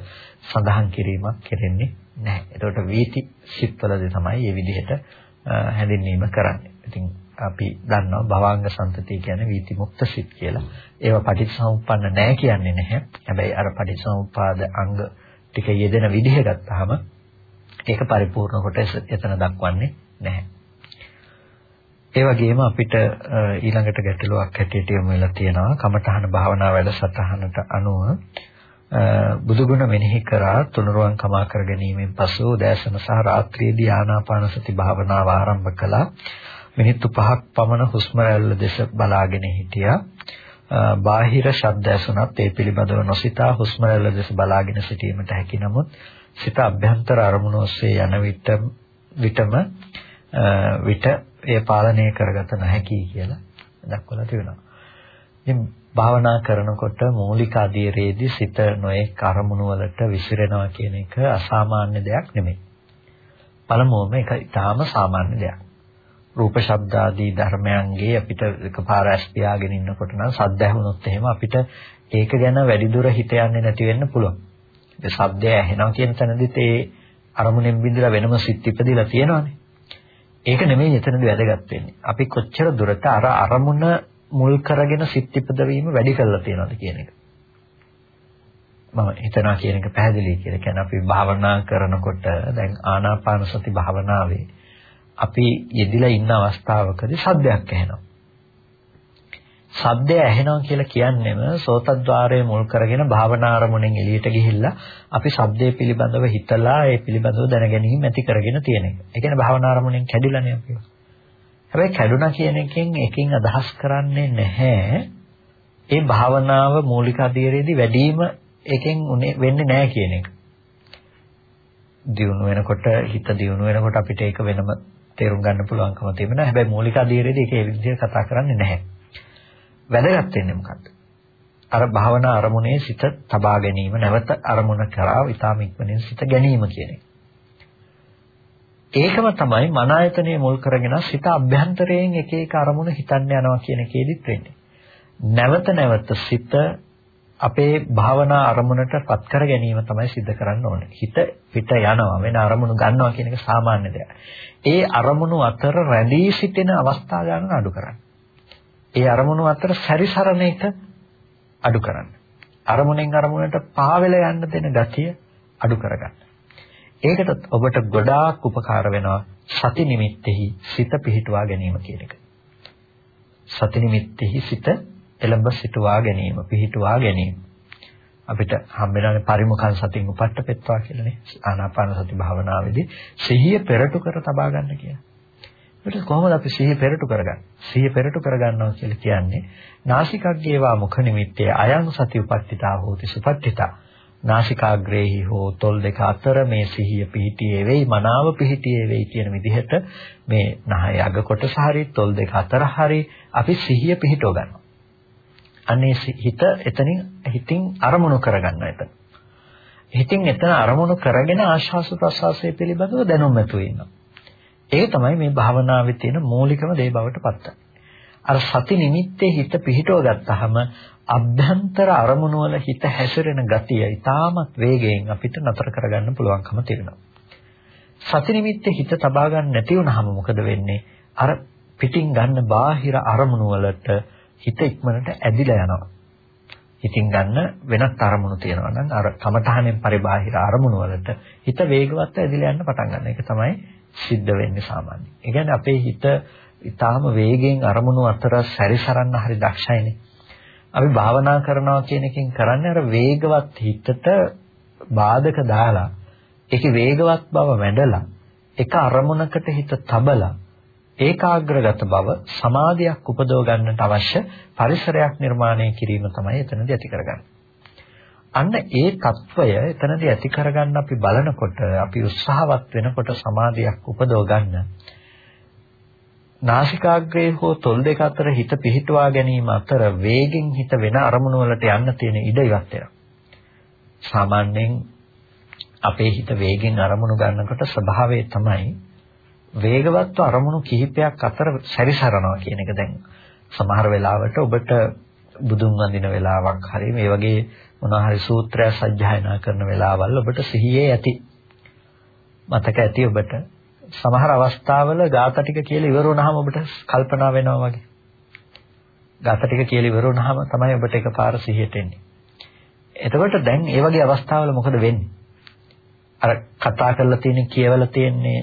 සඳහන් කිරීමක් කෙරෙන්නේ නැහැ. එතකොට වීති සිත්වලදී තමයි මේ විදිහට හැඳින්වීම කරන්නේ. ඉතින් අපි දන්නවා භවංග සම්තතිය කියන්නේ වීති මුක්ත සිත් කියලා. ඒවා පටිච්චසමුප්පන්න නැහැ කියන්නේ නැහැ. හැබැයි අර පටිච්චසමුප්පාද අංග ටික යෙදෙන විදිහ ගත්තාම ඒක පරිපූර්ණ කොට එතන දක්වන්නේ නැහැ. ඒ වගේම අපිට ඊළඟට ගැටලුවක් හැටියට යොමු වෙලා තියෙනවා කමඨහන භාවනා වැඩසටහනට අනුව බුදුගුණ මෙනෙහි කරා තුනුරුවන් කමා කර ගැනීමෙන් පසු උදෑසන සහ රාත්‍රියේදී ආනාපාන සති භාවනාව ආරම්භ කළා මිනිත්තු 5ක් පමණ හුස්ම රැල්ල දෙස බලාගෙන හිටියා බාහිර ශබ්ද ඇසුණත් ඒ පිළිබඳව නොසිතා හුස්ම රැල්ල දෙස බලාගෙන සිටීමට හැකි නමුත් සිත අභ්‍යන්තර අරමුණ ඔස්සේ යන විට විටම විට එය පාලනය කරගත නොහැකි කියලා දක්වලා තිබෙනවා. ඉතින් භාවනා කරනකොට මූලික අධීරයේදී සිත නොඑක් අරමුණු වලට විසිරෙනවා කියන එක අසාමාන්‍ය දෙයක් නෙමෙයි. පළමුවම ඒක ඊටාම සාමාන්‍ය දෙයක්. රූප ශබ්ද ආදී ධර්මයන්ගේ අපිට එකපාර ඇස් පියාගෙන ඉන්නකොට නම් සද්ද ඇහුනොත් එහෙම අපිට ඒක ගැන වැඩි දුර හිත යන්නේ නැති වෙන්න පුළුවන්. ඒ සද්දය ඇහෙනවා කියන තැනදිත් ඒ අරමුණෙන් බින්දලා වෙනම සිත් ඉපදිලා තියෙනවානේ. ඒක නෙමෙයි එතනදී වැදගත් වෙන්නේ. අපි කොච්චර දුරට අර අරමුණ මුල් කරගෙන සිත් ඉපදවීම වැඩි කරලා තියෙනවද කියන එක. මම හිතනවා කියන එක පැහැදිලි කියලා. කියන්නේ අපි භාවනා කරනකොට දැන් ආනාපාන සති භාවනාවේ අපි යෙදිලා ඉන්න අවස්ථාවකදී සද්දයක් ඇහෙනවා. සද්දය ඇහෙනවා කියලා කියන්නේම සෝතද්්වාරයේ මුල් කරගෙන භාවනා ආරමුණෙන් එළියට ගිහිල්ලා අපි සද්දේ පිළිබඳව හිතලා ඒ පිළිබඳව දැනගැනීම ඇති කරගෙන තියෙන එක. ඒ කියන්නේ භාවනා ආරමුණෙන් කැඩිලානේ අපි. හැබැයි කැඩුනා කියන එකෙන් එකකින් අදහස් කරන්නේ නැහැ ඒ භාවනාව මූලික අධීරයේදී වැඩිම එකෙන් වෙන්නේ නැහැ කියන එක. දියුණු වෙනකොට හිත දියුණු වෙනකොට අපිට ඒක වෙනම තේරුම් ගන්න පුළුවන්කම තිබෙනවා. හැබැයි මූලික අධීරයේදී ඒක ඒ විදිහට කතා කරන්නේ නැහැ. වැදගත් වෙන්නේ මොකද්ද? අර භාවනා අරමුණේ සිත තබා ගැනීම නැවත අරමුණ කරා ඊටාම ඉක්මනින් සිත ගැනීම කියන එක. ඒකම තමයි මන ආයතනයේ මුල් කරගෙන සිත අභ්‍යන්තරයෙන් එක එක අරමුණ හිතන්න යනවා කියන එකේදීත් වෙන්නේ. නැවත නැවත සිත අපේ භාවනා අරමුණට පත් කර ගැනීම තමයි සිද්ධ කරන්න ඕනේ. හිත පිට යනවා වෙන අරමුණු ගන්නවා කියන එක සාමාන්‍ය දෙයක්. ඒ අරමුණු අතර රැඳී සිටින අවස්ථා ගන්න අඩු කරන්න. ඒ අරමුණු අතර සැරිසරන එක අඩු කරන්න. අරමුණෙන් අරමුණට පාවෙල යන්න දෙන ගතිය අඩු කරගන්න. ඒකට ඔබට ගොඩාක් උපකාර වෙනවා සති නිමිත්තෙහි සිත පිහිටුවා ගැනීම කියන එක. සති නිමිත්තෙහි සිත එළඹ සිටුවා ගැනීම පිහිටුවා ගැනීම. අපිට හම්බෙනානේ පරිමුඛං සතින් උපට්ඨපෙත්වා කියලානේ ආනාපාන සති භාවනාවේදී සිහිය පෙරටු කර තබා ගන්න කියලා. ඒක කොහොමද අපි සිහිය පෙරටු කරගන්නේ? සිහිය පෙරටු කරගන්නවා කියලා කියන්නේ නාසිකග්ගේවා මුඛ නිමිත්තේ අයං සති උපට්ඨිතා හෝති සුපට්ඨිතා. නාසිකාග්‍රේහි හෝ තොල් දෙක අතර මේ සිහිය පිහිටියේ වෙයි මනාව පිහිටියේ වෙයි කියන විදිහට මේ නහය අග කොටස හරි තොල් දෙක අතර හරි අපි සිහිය පිහිටව ගන්නවා. අනේ හිත එතනින් හිතින් අරමුණු කරගන්නවා එතන. හිතින් එතන අරමුණු කරගෙන ආශ්වාස ප්‍රශ්වාසය පිළිබඳව දැනුම් ඇතුව ඉන්නවා. ඒ තමයි මේ භාවනාවේ තියෙන මූලිකම දේ බවට පත්වන්නේ. අර සති නිමිත්තේ හිත පිහිටව ගත්තාම අභ්‍යන්තර අරමුණු වල හිත හැසිරෙන ගතිය ඊටමත් වේගයෙන් අපිට නතර කරගන්න පුළුවන්කම තියෙනවා. සති නිමිත්තේ හිත තබා ගන්න නැති වුනහම මොකද වෙන්නේ? අර පිටින් ගන්න බාහිර අරමුණු වලට හිත ඉක්මනට ඇදිලා යනවා. හිතින් ගන්න වෙනත් අරමුණු තියෙනවා නම් අර කමතහනෙන් පරිබාහිර අරමුණු වලට හිත වේගවත් ඇදිලා යන්න පටන් ගන්න. ඒක තමයි සිද්ධ වෙන්නේ සාමාන්‍යයෙන්. ඒ කියන්නේ අපේ හිත ඊටාම වේගෙන් අරමුණු අතර සැරිසරන්න හරි දක්ෂයිනේ. අපි භාවනා කරනවා කියන එකෙන් කරන්නේ අර වේගවත් හිතට බාධක දාලා ඒකේ වේගවත් බව වැඩලා එක අරමුණකට හිත තබලා ඒකාග්‍රගත බව සමාධියක් උපදව ගන්නට අවශ්‍ය පරිසරයක් නිර්මාණය කිරීම තමයි එතනදී ඇති කරගන්නේ. අන්න ඒ తত্ত্বය එතනදී ඇති කරගන්න අපි බලනකොට අපි උත්සාහවත් වෙනකොට සමාධියක් උපදව ගන්න නාසිකාග්‍රේ හෝ තොල් දෙක අතර හිත පිහිටුවා ගැනීම අතර වේගෙන් හිත වෙන අරමුණු වලට යන්න තියෙන ඉඩ ඉවත් වෙනවා. සාමාන්‍යයෙන් අපේ හිත වේගෙන් අරමුණු ගන්නකොට ස්වභාවය තමයි වේගවත්ව අරමුණු කිහිපයක් අතර සැරිසරනවා කියන එක. දැන් සමහර වෙලාවට ඔබට බුදුන් වඳින වෙලාවක් හරි මේ වගේ මොනවා හරි සූත්‍රය සජ්ජායනා කරන වෙලාවල් ඔබට සිහියේ ඇති. මතක ඇති ඔබට? සමහර අවස්ථාවල ગાත ටික කියලා ඉවර වුණාම ඔබට කල්පනා වෙනවා වගේ. ગાත ටික කියලා ඉවර වුණාම තමයි ඔබට එකපාර සිහියට එන්නේ. එතකොට දැන් ඒ වගේ අවස්ථාවල මොකද වෙන්නේ? අර කතා කරලා තියෙන කියවලා තියෙන්නේ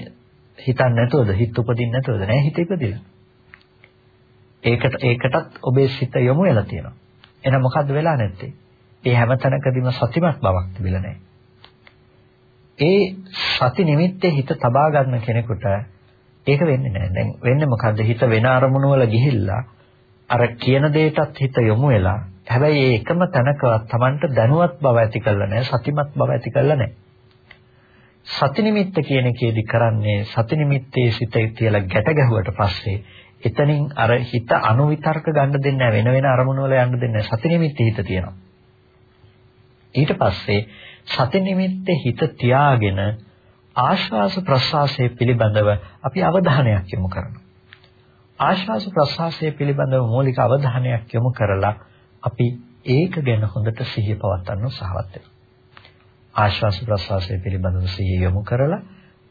හිතන්නේ නැතුවද? හිත උපදින්නේ නැතුවද? නෑ හිත ඉපදිලා. ඒකට ඒකටත් ඔබේ සිත යොමු වෙලා තියෙනවා. එහෙනම් මොකද්ද වෙලා නැත්තේ? ඒ හැම තැනකදීම සතිමත් බවක් තිබිලා නැහැ. ඒ සති නිමිත්තේ හිත තබා ගන්න කෙනෙකුට ඒක වෙන්නේ නැහැ. දැන් වෙන්නේ මොකද්ද? හිත වෙන අරමුණු වල ගිහිල්ලා අර කියන දෙයටත් හිත යොමු වෙලා හැබැයි ඒ එකම තැනකවත් Tamanට දැනුවත් බව ඇති කරලා නැහැ, සතිමත් බව ඇති කරලා නැහැ. සති නිමිත්ත කියන එකේදී කරන්නේ සති නිමිත්තේ සිත තියලා ගැට ගැහුවට පස්සේ එතනින් අර හිත අනුවිතර්ක ගන්න දෙන්නේ නැහැ වෙන වෙන අරමුණු වල යන්න දෙන්නේ නැහැ සති නිමිත්තේ හිත තියෙනවා ඊට පස්සේ සති නිමිත්තේ හිත තියාගෙන ආශ්වාස ප්‍රශ්වාසයේ පිළිබඳව අපි අවධානයක් යොමු කරනවා. ආශ්වාස ප්‍රශ්වාසයේ පිළිබඳව මූලික අවධානයක් යොමු කරලා අපි ඒක ගැන හොඳට සිහිය පවත්වන්න උත්සාහවත් වෙනවා. ආශ්වාස ප්‍රශ්වාසයේ පිළිබඳව සිහිය යොමු කරලා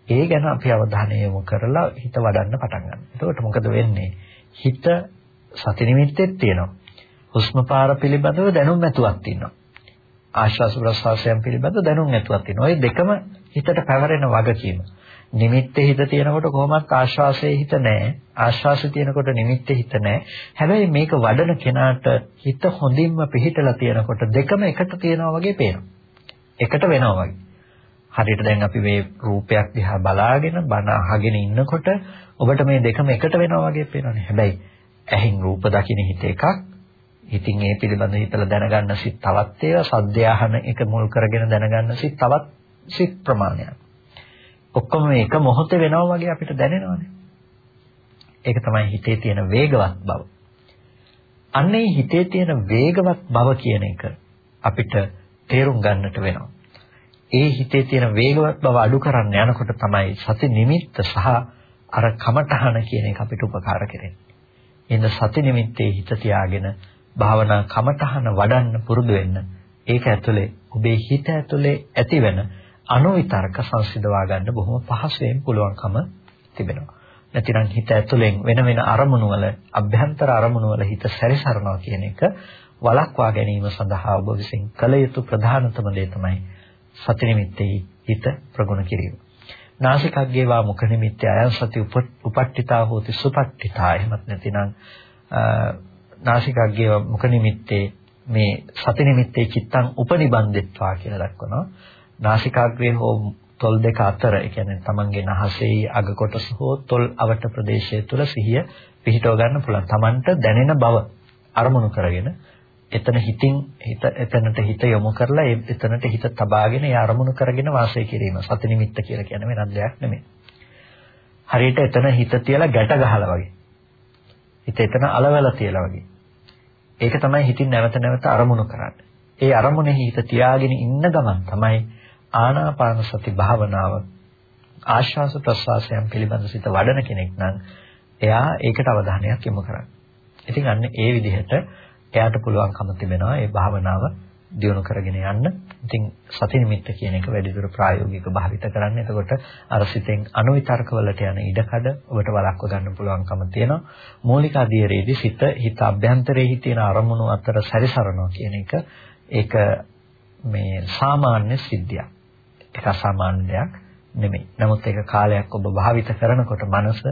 ඒ ගැන අපි අවධානය යොමු කරලා හිත වඩන්න පටන් ගන්නවා. එතකොට මොකද වෙන්නේ? හිත සති නිමිත්තෙත් තියෙනවා. හුස්ම පාර පිළිබඳව දැනුම් ඇතුවක් තියෙනවා. ආශ්වාස ප්‍රශ්වාසයන් පිළිබඳව දැනුම් ඇතුවක් තියෙනවා. ওই දෙකම හිතට පැවරෙන වගකීම. නිමිත්තේ හිත තියෙනකොට කොහොමත් ආශ්වාසයේ හිත නැහැ. ආශ්වාසයේ තියෙනකොට නිමිත්තේ හිත නැහැ. හැබැයි මේක වඩන කෙනාට හිත හොඳින්ම පිහිටලා තියෙනකොට දෙකම එකට තියෙනවා වගේ පේනවා. එකට වෙනවා වගේ. හරියට දැන් අපි මේ රූපයක් දිහා බලාගෙන බන අහගෙන ඉන්නකොට ඔබට මේ දෙකම එකට වෙනවා වගේ පේනවනේ. හැබැයි ඇහින් රූප දකින්න හිත එකක්. ඉතින් ඒ පිළිබඳව හිතලා දැනගන්න සිත් තවත් ඒවා සද්දයාහන එක මුල් කරගෙන දැනගන්න සිත් තවත් සිත් ප්‍රමාණයක්. ඔක්කොම මේ එක මොහොතේ වෙනවා වගේ අපිට දැනෙනවානේ. ඒක තමයි හිතේ තියෙන වේගවත් බව. අන්නේ හිතේ තියෙන වේගවත් බව කියන එක අපිට තේරුම් ගන්නට වෙනවා. ඒ හිතේ තියෙන වේගවත් බව අඩු කරන්න යනකොට තමයි සති නිමිත්ත සහ අර කමඨහන කියන එක අපිට උපකාර කරන්නේ. එන්න සති නිමිත්තේ හිත තියාගෙන භාවනා කමඨහන වඩන්න පුරුදු වෙන්න. ඒක ඇතුලේ ඔබේ හිත ඇතුලේ ඇතිවෙන අනුවිතර්ක සංසිඳවා ගන්න බොහොම පහසුවෙන් පුළුවන්කම තිබෙනවා. නැතිනම් හිත ඇතුලෙන් වෙන වෙන අරමුණු වල අභ්‍යන්තර අරමුණු වල හිත සැරිසරනවා කියන එක වළක්වා ගැනීම සඳහා ඔබ විසින් කළ යුතු ප්‍රධානතම දේ තමයි සති නිමිත්තේ හිත ප්‍රගුණ කිරීම. නාසිකග්ගේ වා මුඛ නිමිත්තේ අයං සති උපට්ඨිතා හෝති සුපට්ඨිතා එහෙමත් නැතිනම් නාසිකග්ගේ මුඛ නිමිත්තේ මේ සති නිමිත්තේ චිත්තං උපනිබන්දෙත්වා කියලා දක්වනවා. නාසිකාග්‍රේ හෝ තොල් දෙක අතර ඒ කියන්නේ තමන්ගේ නහසේ අග කොටස හෝ තොල් අවට ප්‍රදේශය තුල සිහිය පිහිටව ගන්න පුළුවන්. තමන්ට දැනෙන බව අරමුණු කරගෙන එතන හිතින් හිත එතනට හිත යොමු කරලා එතනට හිත තබාගෙන ඒ අරමුණු කරගෙන වාසය කිරීම. සති නිමිත්ත කියලා කියන්නේ වෙනත් දෙයක් නෙමෙයි. හරියට එතන හිත තියලා ගැට ගහලා වගේ. හිත එතන අලවලා තියලා වගේ. ඒක තමයි හිතින් නැවත නැවත අරමුණු කරන්නේ. ඒ අරමුණේ හිත තියාගෙන ඉන්න ගමන් තමයි ආනාපාන සති භාවනාව ආශ්වාස ප්‍රශ්වාසයන් පිළිබඳ සිත වඩන කෙනෙක් නම් එයා ඒකට අවධානයක් යොමු කරන්නේ. ඉතින් අන්න ඒ විදිහට එයාට පුළුවන්කම තිබෙනවා මේ භාවනාව දියුණු කරගෙන යන්න. ඉතින් සති නිමිත්ත කියන එක වැඩිදුර ප්‍රායෝගික භාවිත කරන්න. එතකොට අර සිතෙන් අනුවිතර්ක වලට යන ඉඩකඩ ඔබට වළක්ව ගන්න පුළුවන්කම තියෙනවා. මූලික අධීරයේදී සිත හිත අභ්‍යන්තරයේ තියෙන අරමුණු අතර සැරිසරනවා කියන එක ඒක මේ සාමාන්‍ය සිද්ධියක්. ඒක අසාමාන්‍ය දෙයක් නෙමෙයි. නමුත් ඒක කාලයක් ඔබ භාවිත කරනකොට මනස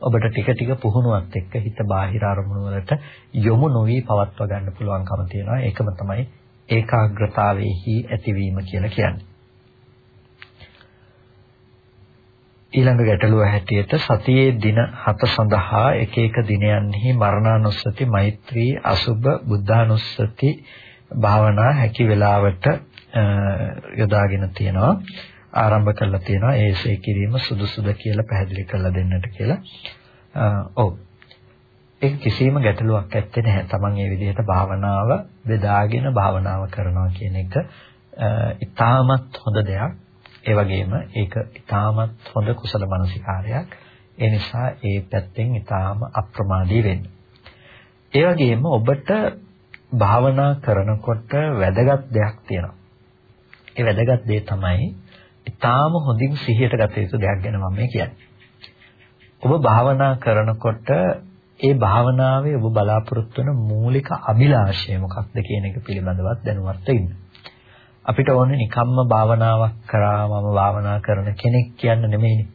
ඔබට ටික ටික පුහුණුවත් එක්ක හිත බාහිර අරමුණු වලට යොමු නොවි පවත්වා ගන්න පුළුවන්කම තියෙනවා. ඒකම තමයි ඒකාග්‍රතාවයේහි ඇතිවීම කියලා කියන්නේ. ඊළඟ ගැටලුව හැටියට සතියේ දින 7 සඳහා එක එක දිනයන්හි මරණානුස්සති, මෛත්‍රී, අසුබ, බුද්ධානුස්සති භාවනා හැකි වෙලාවට යොදාගෙන තියෙනවා ආරම්භ කරලා තියෙනවා ඒසේ කිරීම සුදුසුද කියලා පැහැදිලි කරලා දෙන්නට කියලා. ඔව්. ඒක කිසිම ගැටලුවක් ඇත්තේ නැහැ. Taman මේ විදිහට භාවනාව බෙදාගෙන භාවනාව කරනවා කියන එක ඉතාමත් හොඳ දෙයක්. ඒ වගේම ඒක ඉතාමත් හොඳ කුසල මනසිකාරයක්. ඒ නිසා ඒ පැත්තෙන් ඉතාම අප්‍රමාදී වෙන්න. ඒ වගේම ඔබට භාවනා කරනකොට වැදගත් දෙයක් තියෙනවා. ඒ වැදගත් දේ තමයි ඊටාම හොඳින් සිහියට ගත යුතු දෙයක් ගැන මම මේ කියන්නේ. ඔබ භාවනා කරනකොට ඒ භාවනාවේ ඔබ බලාපොරොත්තු වෙන මූලික අභිලාෂය මොකක්ද කියන එක පිළිබඳවත් දැනුවත් වෙන්න. අපිට ඕනේ නිකම්ම භාවනාවක් කරා මම භාවනා කරන කෙනෙක් කියන්න නෙමෙයිනේ.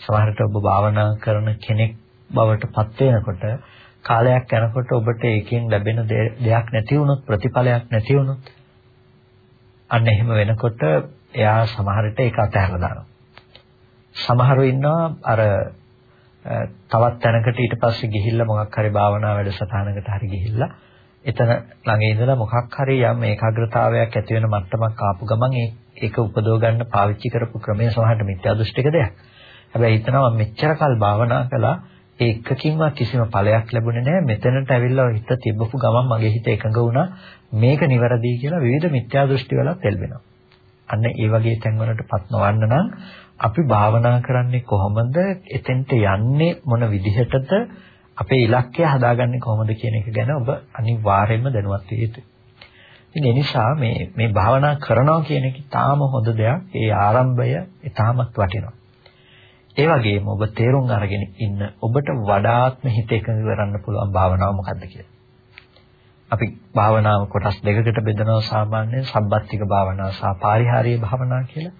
සමහරට ඔබ භාවනා කරන කෙනෙක් බවට පත් වෙනකොට කාලයක් යනකොට ඔබට ඒකෙන් ලැබෙන දෙයක් නැති වුණොත් ප්‍රතිඵලයක් නැති වුණොත් අන්න එහෙම වෙනකොට එයා සමහරට ඒක අතහැරලා දානවා. සමහරව ඉන්නවා අර තවත් තැනකට ඊට පස්සේ ගිහිල්ලා මොකක් හරි භාවනා වැඩසටහනකට හරි ගිහිල්ලා එතන ළඟ ඉඳලා මොකක් හරි යම් ඒකාග්‍රතාවයක් ඇති වෙන මට්ටමක් ආපු ගමන් ඒක උපදව ගන්න පාවිච්චි කරපු ක්‍රමය සමහරට මිත්‍යා දෘෂ්ටික දෙයක්. හැබැයි හිතනවා මෙච්චර කල් භාවනා කළා ඒ එකකින්වත් කිසිම ඵලයක් ලැබුණේ නැහැ. මෙතනට ඇවිල්ලා හිත තිබ්බපු ගමන් මගේ හිත එකඟ වුණා. මේක නිවැරදි කියලා විවිධ මිත්‍යා දෘෂ්ටි වලත් එල්බෙනවා. අන්න ඒ වගේ තැන්වලටපත් නොවන්න නම් අපි භාවනා කරන්නේ කොහොමද? එතෙන්ට යන්නේ මොන විදිහටද? අපේ ඉලක්කය හදාගන්නේ කොහොමද කියන එක ගැන ඔබ අනිවාර්යයෙන්ම දැනුවත් විය යුතුයි. ඉතින් ඒ නිසා මේ මේ භාවනා කරනවා කියන එක තාම හොඳ දෙයක්. ඒ ආරම්භය ඊටමත් වටිනවා. ඒ වගේම ඔබ තේරුම් අරගෙන ඉන්න ඔබට වඩාත්ම හිත එකඟ කරන්න පුළුවන් භාවනාව මොකක්ද කියලා. අපි භාවනාව කොටස් දෙකකට බෙදනවා සාමාන්‍යයෙන් සම්බත්තික භාවනාව සහ පාරිහාරීය භාවනාව කියලා.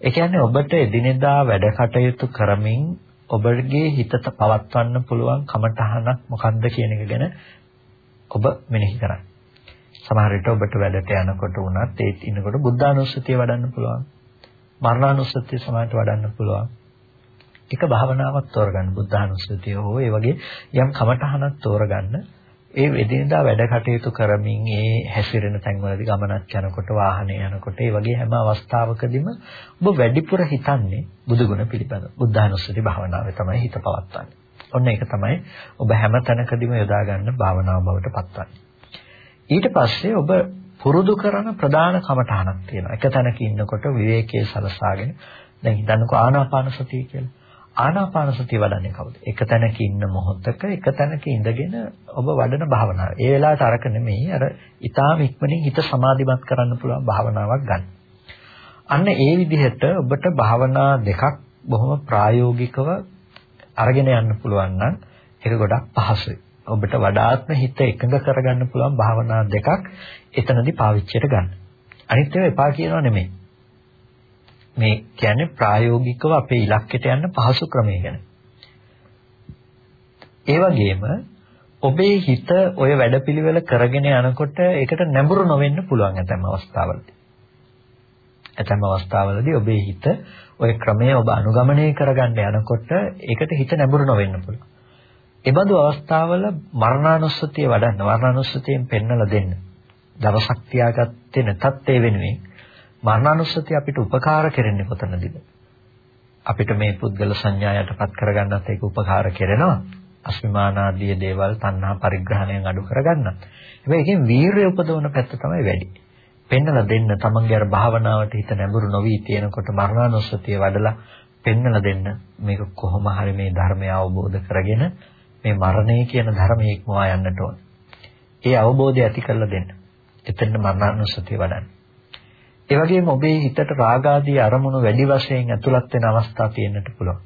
ඒ කියන්නේ ඔබට එදිනෙදා වැඩ කටයුතු කරමින් ඔබගේ හිතට පවත්වන්න පුළුවන් කමටහනක් මොකක්ද කියන එක ගැන ඔබ මෙනෙහි කරන්න. සමහර විට ඔබට වැඩට යනකොට වුණත් ඒත් ඉන්නකොට බුද්ධානුස්සතිය වඩන්න පුළුවන්. මරණානුස්සතිය සමානට වඩන්න පුළුවන්. එක භාවනාවක් තෝරගන්න බුද්ධානුස්සතිය හෝ ඒ වගේ යම් කමඨහනක් තෝරගන්න ඒ එදිනදා වැඩ කටයුතු කරමින් ඒ හැසිරෙන තැන්වලදී ගමනක් යනකොට වාහනේ යනකොට ඒ වගේ හැම අවස්ථාවකදීම ඔබ වැඩිපුර හිතන්නේ බුදුගුණ පිළිබඳ බුද්ධානුස්සති භාවනාවේ තමයි හිත පවත්වන්නේ. ඔන්න ඒක තමයි ඔබ හැම තැනකදීම යොදා ගන්න භාවනාව බවට පත්වන්නේ. ඊට පස්සේ ඔබ පුරුදු කරන ප්‍රධාන කමඨහනක් තියෙනවා. එක තැනක ඉන්නකොට විවේකයේ සලසාගෙන දැන් හිතන්නකෝ ආනාපාන සතිය කියලා. ආනාපාන සතිය වඩන්නේ කවුද? එක තැනක ඉන්න මොහොතක එක තැනක ඉඳගෙන ඔබ වඩන භාවනාව. ඒ වෙලාවට අරක නෙමෙයි අර ඊටාම ඉක්මනින් හිත සමාධිමත් කරන්න පුළුවන් භාවනාවක් ගන්න. අන්න ඒ විදිහට ඔබට භාවනා දෙකක් බොහොම ප්‍රායෝගිකව අරගෙන යන්න පුළුවන් නම් ඒක ගොඩක් පහසුයි. ඔබට වඩාත්ම හිත එකඟ කරගන්න පුළුවන් භාවනා දෙකක් එතනදී පාවිච්චියට ගන්න. අනිත් ඒවා එපා කියනවා නෙමෙයි. මේ කියන්නේ ප්‍රායෝගිකව අපේ ඉලක්කයට යන්න පහසු ක්‍රමය ගැන. ඒ වගේම ඔබේ හිත ඔය වැඩපිළිවෙල කරගෙන යනකොට ඒකට නැඹුරු නොවෙන්න පුළුවන් ඇතැම් අවස්ථාවලදී. ඇතැම් අවස්ථාවලදී ඔබේ හිත ඔය ක්‍රමය ඔබ අනුගමනය කරගන්න යනකොට ඒකට හිත නැඹුරු නොවෙන්න පුළුවන්. එබඳු අවස්ථාවල මරණානුස්සතිය වඩන්න මරණානුස්සතියෙන් පෙන්නලා දෙන්න. දවසක් තියාගත්තේ නැතත් ඒ වෙනුවෙන් මරණානුස්සතිය අපිට උපකාර කරන්නේ කොතනදද? අපිට මේ පුද්ගල සංඥා යටපත් කරගන්නත් ඒක උපකාර කරනවා. අස්මිමාන ආදී දේවල් තණ්හා පරිග්‍රහණයෙන් අඩු කරගන්නත්. හැබැයි ඒකෙන් වීරිය උපදවන පැත්ත තමයි වැඩි. පෙන්නලා දෙන්න තමන්ගේ අර භාවනාවට හිත නැඹුරු නොවි තියෙනකොට මරණානුස්සතිය වඩලා පෙන්නලා දෙන්න මේක කොහොම හරි මේ ධර්මය අවබෝධ කරගෙන මේ මරණය කියන ධර්මයේ ඉක්මවා යන්නට ඕන. ඒ අවබෝධය ඇති කරලා දෙන්න. එතෙන් මරණානුස්සතිය වඩන්න. ඒ වගේම ඔබේ හිතට රාගාදී අරමුණු වැඩි වශයෙන් ඇතුළත් වෙන අවස්ථා තියෙන්නට පුළුවන්.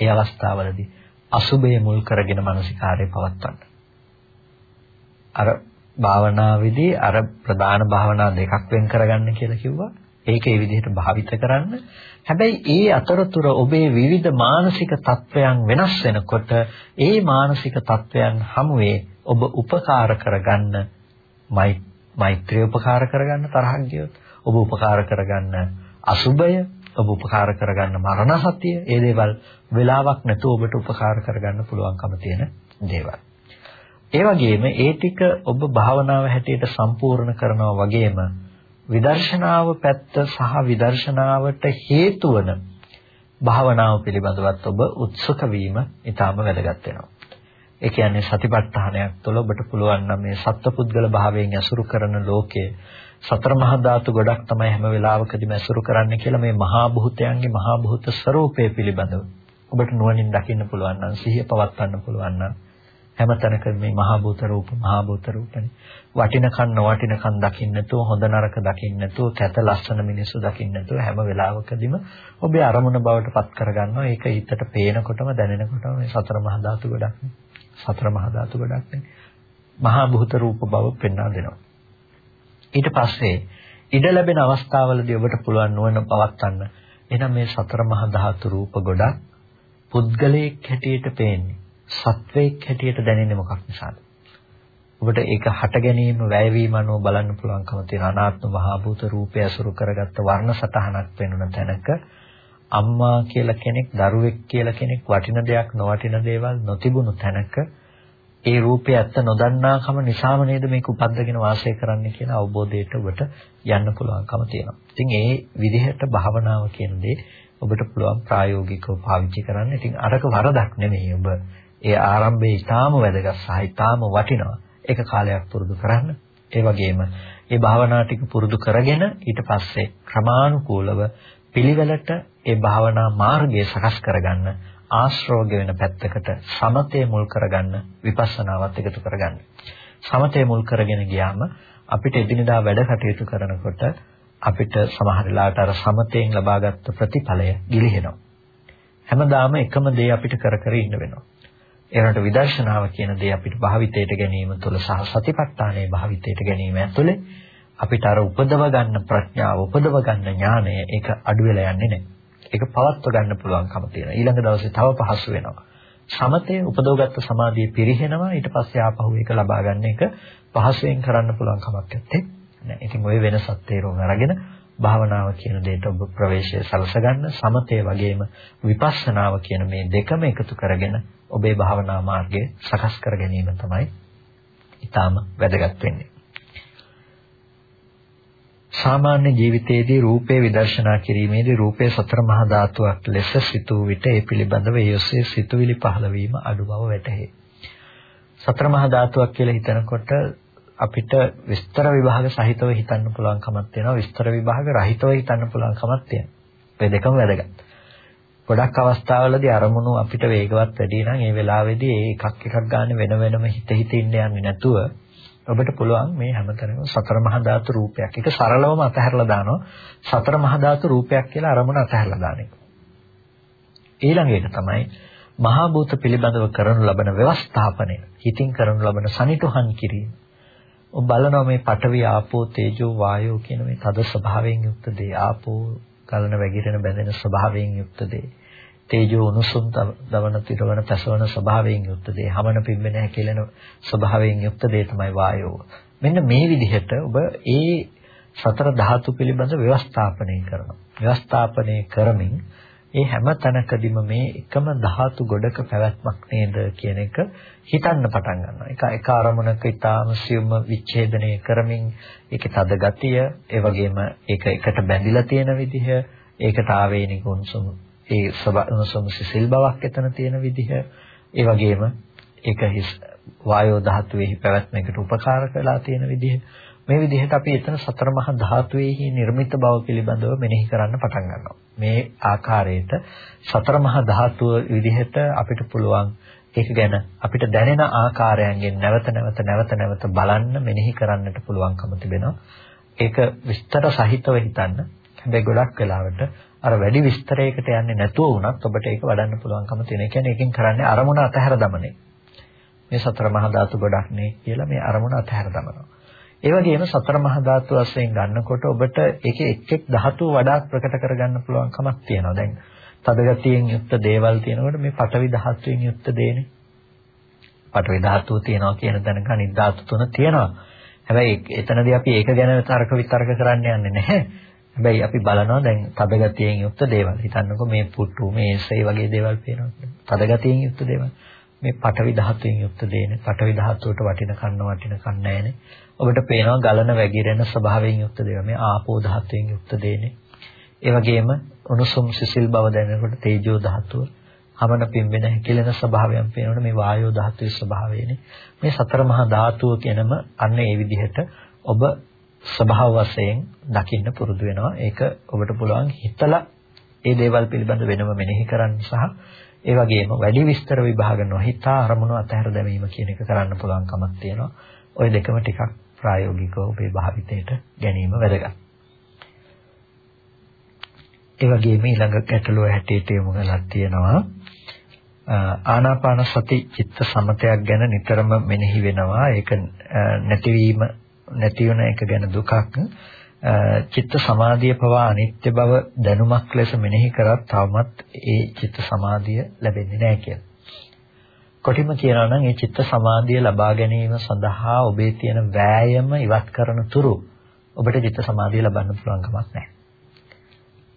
ඒ අවස්ථාවලදී අසුබය මුල් කරගෙන මානසිකාර්යය පවත්වන්න. අර භාවනාවේදී අර ප්‍රධාන භාවනා දෙකක් වෙන් කරගන්න කියලා කිව්වා. ඒක ඒ විදිහට භාවිත කරන්න. හැබැයි ඒ අතරතුර ඔබේ විවිධ මානසික තත්වයන් වෙනස් වෙනකොට ඒ මානසික තත්වයන් හමුවේ ඔබ උපකාර කරගන්න මෛත්‍රිය උපකාර කරගන්න තරහක් ගියොත් ඔබ උපකාර කරගන්න අසුබය ඔබ උපකාර කරගන්න මරණ සතිය ඒ දේවල් වෙලාවක් නැතුව ඔබට උපකාර කරගන්න පුළුවන්කම තියෙන දේවල්. ඒ වගේම ඒ ටික ඔබ භාවනාව හැටියට සම්පූර්ණ කරනවා වගේම විදර්ශනාව පැත්ත සහ විදර්ශනාවට හේතු වන භාවනාව පිළිබඳවත් ඔබ උත්සුක වීම ඊටාම වැදගත් වෙනවා. ඒ කියන්නේ සතිපට්ඨානයක් තුළ ඔබට පුළුවන් නම් මේ සත්පුද්ගල භාවයෙන් ඇසුරු කරන ලෝකයේ සතර මහා ධාතු ගොඩක් තමයි හැම වෙලාවකදීම ඇසුරු කරන්නේ කියලා මේ මහා භූතයන්ගේ මහා භූත ස්වરૂපය පිළිබඳව ඔබට නුවණින් දකින්න පුළුවන් නම් සිහිය පවත්වන්න පුළුවන් නම් හැම තැනකම මේ මහා භූත රූප මහා භූත රූපනේ. වටිනකන් නොවටිනකන් දකින්න නැතුව හොඳ නරක දකින්න නැතුව කැත ලස්සන මිනිස්සු දකින්න නැතුව හැම වෙලාවකදීම ඔබේ අරමුණ බවට පත් කරගන්නවා. ඒක හිතට පේනකොටම දැනෙනකොටම මේ සතර මහා ධාතු ගොඩක් නේ. සතර මහා ධාතු ගොඩක් නේ. මහා භූත රූප බව පෙන්වා දෙනවා. ඊට පස්සේ ඉඩ ලැබෙන අවස්ථාවලදී ඔබට පුළුවන් නුවණ පවත්වන්න. එහෙනම් මේ සතර මහා ධාතු රූප ගොඩක් පුද්ගලයෙක් හැටියට පේන්නේ. සත්වයක් හැටියට දැනෙන්නේ මොකක් නිසාද? ඔබට ඒක හට ගැනීම වැයවීම අනුව බලන්න පුළුවන්කම තියෙන අනාත්ම මහා භූත රූපය අසුරු කරගත්ත වර්ණ සතහනක් පෙන්වන තැනක අම්මා කියලා කෙනෙක් දරුවෙක් කියලා කෙනෙක් වටින දෙයක් නොවටින දේවල් නොතිබුණු තැනක ඒ රූපය ඇත්ත නොදන්නාකම නිසාම නේද මේක උපද්දගෙන වාසය කරන්න කියන අවබෝධයට ඔබට යන්න පුළුවන්කම තියෙනවා. ඉතින් ඒ විදිහට භාවනාව කියන දේ ඔබට පුළුවන් ප්‍රායෝගිකව පාවිච්චි කරන්න. ඉතින් අරක වරදක් නෙමෙයි. ඔබ ඒ ආරම්භයේ ඊටාම වැදගත් සහ ඊටාම වටිනවා. ඒක කාලයක් පුරුදු කරන්න. ඒ වගේම මේ භාවනා ටික පුරුදු කරගෙන ඊට පස්සේ ක්‍රමානුකූලව පිළිවෙලට ඒ භාවනා මාර්ගය සකස් කරගන්න ආශ්‍රෝග වෙන පැත්තකට සමතේ මුල් කරගන්න විපස්සනාවත් එකතු කරගන්න. සමතේ මුල් කරගෙන ගියාම අපිට එදිනදා වැඩ කටයුතු කරනකොට අපිට සමහර වෙලාවට අර සමතෙන් ලබාගත් ප්‍රතිඵලය ගිලිහෙනවා. හැමදාම එකම දේ අපිට කර කර ඉන්න වෙනවා. ඒකට විදර්ශනාව කියන දේ අපිට භාවිතයට ගැනීම තුළ සහ සතිපට්ඨානයේ භාවිතයට ගැනීම ඇතුලේ අපිට අර උපදව ගන්න ප්‍රඥාව උපදව ගන්න ඥානය ඒක අඩු වෙලා යන්නේ නැහැ. ඒක පවත්ව ගන්න පුළුවන්කම තියෙනවා. ඊළඟ දවසේ තව පහසු වෙනවා. සමතේ උපදවගත්ත සමාධිය පිරිහෙනවා ඊට පස්සේ ආපහු ඒක ලබා ගන්න එක පහසුවෙන් කරන්න පුළුවන් කමක් නැත්තේ. නෑ. ඉතින් ওই වෙනසක් තේරුම් අරගෙන භාවනාව කියන දෙයට ඔබ ප්‍රවේශය සලසගන්න සමතේ වගේම විපස්සනාව කියන මේ දෙකම එකතු කරගෙන ඔබේ භාවනා මාර්ගය සකස් කර ගැනීම තමයි ඊටාම වැදගත් වෙන්නේ. සාමාන්‍ය ජීවිතයේදී රූපේ විදර්ශනා කිරීමේදී රූපේ සතර මහා ධාතුවක් ලෙස සිතූ විට ඒ පිළිබඳව ඒ ඔස්සේ සිතුවිලි පහළ වීම අඩු බව වැටහේ. සතර මහා ධාතුවක් කියලා හිතනකොට අපිට විස්තර විභාග සහිතව හිතන්න පුළුවන් කමක් තියෙනවා විස්තර විභාග රහිතව හිතන්න පුළුවන් කමක් තියෙනවා. මේ දෙකම වැදගත්. ගොඩක් අවස්ථාවලදී අරමුණු අපිට වේගවත් වැඩි නම් ඒ වෙලාවේදී ඒ එකක් එකක් ගන්න වෙන වෙනම හිත හිත ඉන්න යන්නේ නැතුව ඔබට පුළුවන් මේ හැමතැනම සතර මහා ධාතු රූපයක්. ඒක සරලවම අතහැරලා දානවා. සතර මහා ධාතු රූපයක් කියලා අරමුණ අතහැරලා දාන එක. ඊළඟ එක තමයි මහා භූත පිළිබඳව කරනු ලබන ව්‍යවස්ථාපනය. හිතින් කරනු ලබන සනිටුහන් කිරීම. ඔබ බලනවා මේ පඨවි ආපෝ තේජෝ වායෝ කියන මේ තද ස්වභාවයෙන් යුක්ත දේ ආපෝ කලන වැగిරෙන බැඳෙන ස්වභාවයෙන් යුක්ත දේ තේජෝ උණුසුම් දවන තිරවන පැසවන ස්වභාවයෙන් යුක්ත දේ හමන පිම්බෙන හැකිලෙන ස්වභාවයෙන් යුක්ත දේ තමයි වායෝ මෙන්න මේ විදිහට ඔබ ඒ සතර ධාතු පිළිබඳ ව්‍යවස්ථාපනය කරනවා ව්‍යවස්ථාපනය කරමින් ඒ හැම තැනකදීම මේ එකම ධාතු ගොඩක පැවැත්මක් නේද කියන එක හිතන්න පටන් ගන්නවා. ඒක එක අරමුණක ඊටාම සියුම්ම විච්ඡේදනය කරමින් ඒකේ තද ගතිය, ඒ වගේම ඒක එකට බැඳිලා තියෙන විදිහ, ඒකට ආවේනික උණුසුම, ඒ උණුසුම සිසිල් බවක් එතන තියෙන විදිහ, ඒ වගේම ඒක වායෝ ධාතුවේ පැවැත්මකට උපකාර කරලා තියෙන විදිහ මේ විදිහට අපි එතන සතර මහා ධාතුවේහි නිර්මිත බව පිළිබඳව මෙනෙහි කරන්න පටන් ගන්නවා. මේ ආකාරයට සතර මහා ධාතුව විදිහට අපිට පුළුවන් ඒක ගැන අපිට දැනෙන ආකාරයන්ගෙන් නැවත නැවත නැවත නැවත බලන්න මෙනෙහි කරන්නට පුළුවන්කම තිබෙනවා. ඒක විස්තර සහිතව හිතන්න. හැබැයි ගොඩක් වෙලාවට අර වැඩි විස්තරයකට යන්නේ නැතුව වුණත් ඔබට ඒක වඩන්න පුළුවන්කම තියෙන. ඒ කියන්නේ එකෙන් කරන්නේ අරමුණ අතහැර දමන්නේ. මේ සතර මහා ධාතු ගොඩක් නේ කියලා මේ අරමුණ අතහැර දමනවා. ඒ වගේම සතර මහා ධාතු වශයෙන් ගන්නකොට ඔබට ඒකේ එක් එක් ධාතු වඩා ප්‍රකට කරගන්න පුළුවන් කමක් තියෙනවා. දැන් තදගතියෙන් යුක්ත දේවල් තියෙනකොට මේ පඨවි ධාතුවෙන් යුක්ත දේනේ. පඨවි ධාතුව තියෙනවා කියන තැනක අනිත් ධාතු තුන තියෙනවා. හැබැයි එතනදී අපි ඒක ගැන තර්ක විතර්ක කරන්න යන්නේ නැහැ. හැබැයි අපි බලනවා දැන් තදගතියෙන් යුක්ත දේවල්. හිතන්නකෝ මේ පුටු මේසේ වගේ දේවල් පේනවා. තදගතියෙන් යුක්ත දේවල්. මේ පඨවි ධාතුවෙන් යුක්ත දේනේ. පඨවි ධාතුවට වටින කන්න වටින කන්න නැහැනේ. ඔබට පේනවා ගලන වැగిරෙන ස්වභාවයෙන් යුක්ත දේවල්. මේ ආපෝ ධාතුවෙන් යුක්ත දේනේ. ඒ වගේම උණුසුම් සිසිල් බව දැනෙනකොට තේජෝ ධාතුව, හමන පිම්බෙන හැකිලෙන ස්වභාවයන් පේනකොට මේ වායෝ ධාතුවේ ස්වභාවයනේ. මේ සතර මහා ධාතුව කියනම අන්න ඒ විදිහට ඔබ ස්වභාව වශයෙන් දකින්න පුරුදු වෙනවා. ඒක ඔබට පුළුවන් හිතලා ඒ දේවල් පිළිබඳ වෙනම මෙනෙහි කරන්න සහ ඒ වගේම වැඩි විස්තර විභාග නොහිතා අරමුණු අතහැර දැමීම කියන එක කරන්න පුළුවන් කමක් තියෙනවා. ওই දෙකම ටිකක් ප්‍රායෝගිකව ඔබේ භාවිතයට ගැනීම වැදගත්. ඒ වගේම ඊළඟ ගැටලුව හැටියට යොමු කරලා තියෙනවා ආනාපාන සති චිත්ත සමතයක් ගැන නිතරම මෙනෙහි වෙනවා ඒක නැතිවීම නැති වෙන එක ගැන දුකක් චිත්ත සමාධිය පවා අනිත්‍ය බව දැනුමක් ලෙස මෙනෙහි කරත් තවමත් ඒ චිත්ත සමාධිය ලැබෙන්නේ නැහැ කියලා. කොටිම කියනවා නම් මේ චිත්ත සමාධිය ලබා ගැනීම සඳහා ඔබේ තියෙන වෑයම ඉවත් කරන තුරු ඔබට චිත්ත සමාධිය ලබන්න පුළුවන් කමක් නැහැ.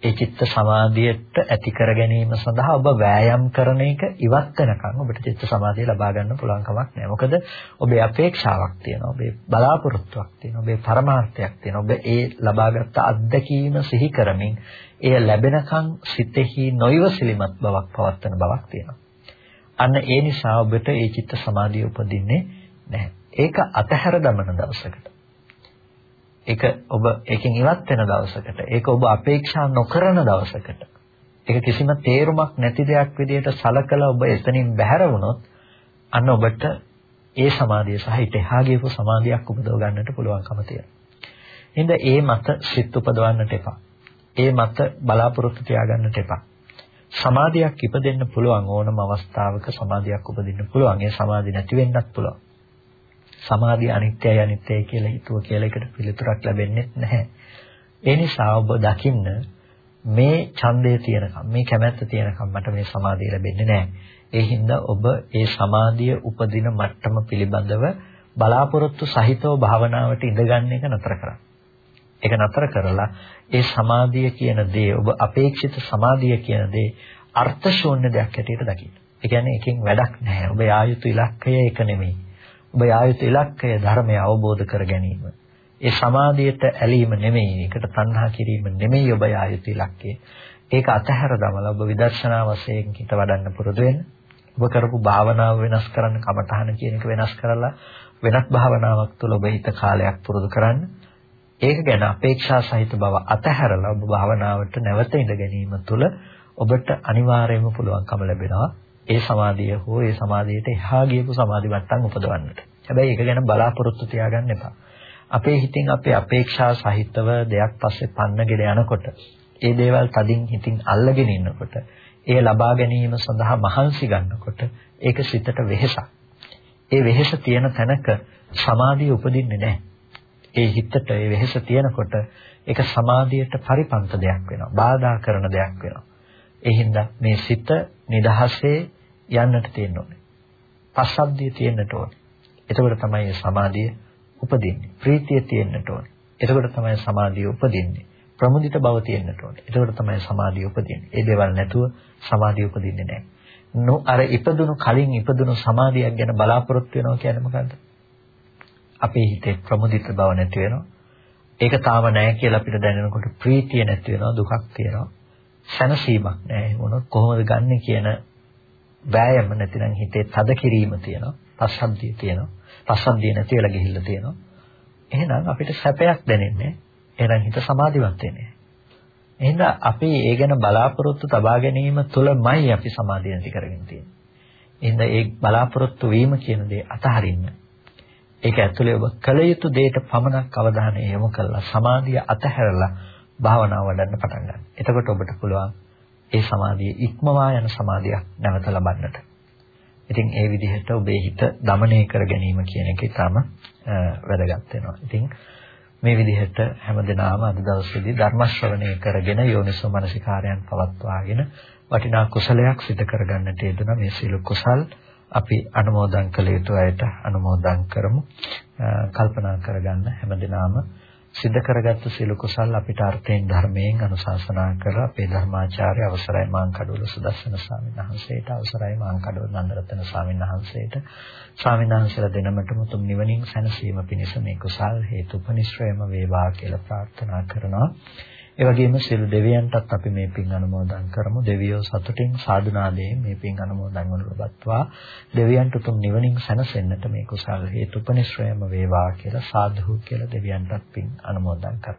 ඒ චිත්ත සමාධියට ඇති කර ගැනීම සඳහා ඔබ වෑයම් කරන එක ඉවත් වෙනකන් ඔබට චිත්ත සමාධිය ලබා ගන්න පුළුවන් කමක් නැහැ. මොකද ඔබේ අපේක්ෂාවක් තියෙනවා. ඔබේ බලාපොරොත්තුවක් තියෙනවා. ඔබේ පරමාර්ථයක් තියෙනවා. ඔබ ඒ ලබාගත් අත්දැකීම සිහි කරමින් එය ලැබෙනකන් සිතෙහි නොයවසිලිමත් බවක් පවත්වන බවක් තියෙනවා. අන්න ඒ නිසා ඔබට ඒ චිත්ත සමාධිය උපදින්නේ නැහැ. ඒක අතහැර දමන දවසකට ඒක ඔබ ඒකෙන් ඉවත් වෙන දවසකට ඒක ඔබ අපේක්ෂා නොකරන දවසකට ඒක කිසිම තේරුමක් නැති දෙයක් විදිහට සලකලා ඔබ එතනින් බැහැර වුණොත් අන්න ඔබට ඒ සමාධිය සහ ඊට එහා ගියපු සමාධියක් උපදව ගන්නට පුළුවන්කම තියෙනවා. එහෙනම් ඒ මත සිත් උපදවන්නට එපා. ඒ මත බලාපොරොත්තු තියාගන්නට එපා. සමාධියක් ඉපදෙන්න පුළුවන් ඕනම අවස්ථාවක සමාධියක් උපදින්න පුළුවන්. ඒ සමාධිය නැති වෙන්නත් පුළුවන්. සමාධිය අනිත්‍යයි අනිත්‍යයි කියලා හිතුව කියලා එකට පිළිතුරක් ලැබෙන්නේ නැහැ. ඒ නිසා ඔබ දකින්න මේ ඡන්දය තියෙනකම් මේ කැමැත්ත තියෙනකම් මට මේ සමාධිය ලැබෙන්නේ නැහැ. ඒ හින්දා ඔබ ඒ සමාධිය උපදින මට්ටම පිළිබඳව බලාපොරොත්තු සහිතව භාවනාවට ඉඳගන්න එක නතර කරන්න. ඒක නතර කරලා ඒ සමාධිය කියන දේ ඔබ අපේක්ෂිත සමාධිය කියන දේ අර්ථ ශූන්‍ය දෙයක් හැටියට දකින්න. ඒ කියන්නේ එකෙන් වැඩක් නැහැ. ඔබ ආයුතු ඉලක්කය ඒක නෙමෙයි. ඔබ ආයුතු ඉලක්කය ධර්මය අවබෝධ කර ගැනීම. ඒ සමාධියට ඇලීම නෙමෙයි. ඒකට තණ්හා කිරීම නෙමෙයි ඔබ ආයුතු ඉලක්කය. ඒක අතහැර දමලා ඔබ විදර්ශනා වශයෙන් හිත වඩන්න පුරුදු වෙන්න. ඔබ කරපු භාවනාව වෙනස් කරන්න කමඨහන කියන එක වෙනස් කරලා වෙනත් භාවනාවක් තුළ ඔබ හිත කාලයක් පුරුදු කරන්න. ඒක ගැන අපේක්ෂා සහිත බව අතහැරලා ඔබ භාවනාවට නැවත ඉඳ ගැනීම තුළ ඔබට අනිවාර්යයෙන්ම පුළුවන්කම ලැබෙනවා ඒ සමාධිය හෝ ඒ සමාධියට එහා ගියපු සමාධි මට්ටම් උපදවන්නට. හැබැයි ඒක ගැන බලාපොරොත්තු තියාගන්න එපා. අපේ හිතින් අපේ අපේක්ෂා සහිතව දෙයක් පස්සේ පන්නගෙන යනකොට ඒ දේවල් තදින් හිතින් අල්ලගෙන ඉන්නකොට ඒ ලබා ගැනීම සඳහා මහන්සි ගන්නකොට ඒක සිතට වෙහෙසක්. ඒ වෙහෙස තියෙන තැනක සමාධිය උපදින්නේ නැහැ. ඒ හිතට ඒ වෙහෙස තියෙනකොට ඒක සමාධියට පරිපන්ත දෙයක් වෙනවා. බාධා කරන දෙයක් වෙනවා. ඒ හින්දා මේ සිත නිදහසේ යන්නට තියෙන්න ඕනේ. පස්සද්ධිය තියෙන්නට ඕනේ. එතකොට තමයි මේ සමාධිය උපදින්නේ. ප්‍රීතිය තියෙන්නට ඕනේ. එතකොට තමයි සමාධිය උපදින්නේ. ප්‍රමුදිත බව තියෙන්නට ඕනේ. එතකොට තමයි සමාධිය උපදින්නේ. ඒ දේවල් නැතුව සමාධිය උපදින්නේ නැහැ. නෝ අර ඉපදුණු කලින් ඉපදුණු සමාධියක් ගැන බලාපොරොත්තු වෙනවා කියන්නේ මොකද්ද? අපේ හිතේ ප්‍රමුදිත බව නැති වෙනවා. ඒක තාම නැහැ කියලා අපිට දැනෙනකොට ප්‍රීතිය නැති වෙනවා, දුකක් තියෙනවා. සැනසීමක් නැහැ. මොනොත් කොහොමද ගන්නෙ කියන වෑයම නැතිනම් හිතේ තද කිරීම තියෙනවා. පස්සද්ධිය තියෙනවා. පස්සද්ධිය නැති වෙලා ගිහිල්ලා තියෙනවා. එහෙනම් අපිට සැපයක් දැනෙන්නේ. එහෙනම් හිත සමාධිමත් වෙන්නේ. එහෙනම් අපි ඒ ගැන බලාපොරොත්තු තබා ගැනීම තුළමයි අපි සමාධිය නැති කරගෙන තියෙන්නේ. එහෙනම් ඒ බලාපොරොත්තු වීම කියන දේ අතහරින්න. ඒක ඇතුලේ ඔබ කල යුතු දෙයට පමණක් අවධානය යොමු කරලා සමාධිය අතහැරලා භාවනාව වඩන්න පටන් ගන්න. එතකොට ඔබට පුළුවන් ඒ සමාධිය ඉක්මවා යන සමාධියක් නැවත ලබන්නට. ඉතින් ඒ විදිහට ඔබේ හිත দমনය කර ගැනීම කියන එක ඊටම වැදගත් වෙනවා. ඉතින් මේ විදිහට හැමදෙනාම අද දවසේදී ධර්ම ශ්‍රවණය කරගෙන යෝනිසෝ මනසිකාරයන් පවත්වාගෙන වටිනා කුසලයක් සිදු කරගන්නට යෙදුන මේ සීල කුසල් අපි අනුමෝදන් කළ යුතු අයට අනුමෝදන් කරමු. කල්පනා කරගන්න හැමදෙනාම සිද්ධ කරගත්තු සීල කුසල් අපිට අර්ථයෙන් ධර්මයෙන් අනුශාසනා කර අපේ ධර්මාචාර්ය අවසරයි මාංකඩවල සුදස්සන ස්වාමීන් වහන්සේට අවසරයි මාංකඩවල නන්දරත්න ස්වාමීන් වහන්සේට. ස්වාමීන් වහන්සේලා දෙනමටම තුන් නිවනින් සැනසීම පිණිස මේ කුසල් හේතුපනිශ්‍රයම වේවා කියලා ප්‍රාර්ථනා කරනවා. ඒ වගේම සියලු දෙවියන්ටත් අපි මේ පින් අනුමෝදන් කරමු. දෙවියෝ සතුටින් සාදුනාදයෙන් මේ පින් අනුමෝදන් වනු ලබත්වා. දෙවියන්ට උතුම් නිවනින් සැනසෙන්නට මේ කුසල් හේතුපනිශ්‍රයම වේවා කියලා සාදු කියලා දෙවියන්ටත් පින් අනුමෝදන් කරමු.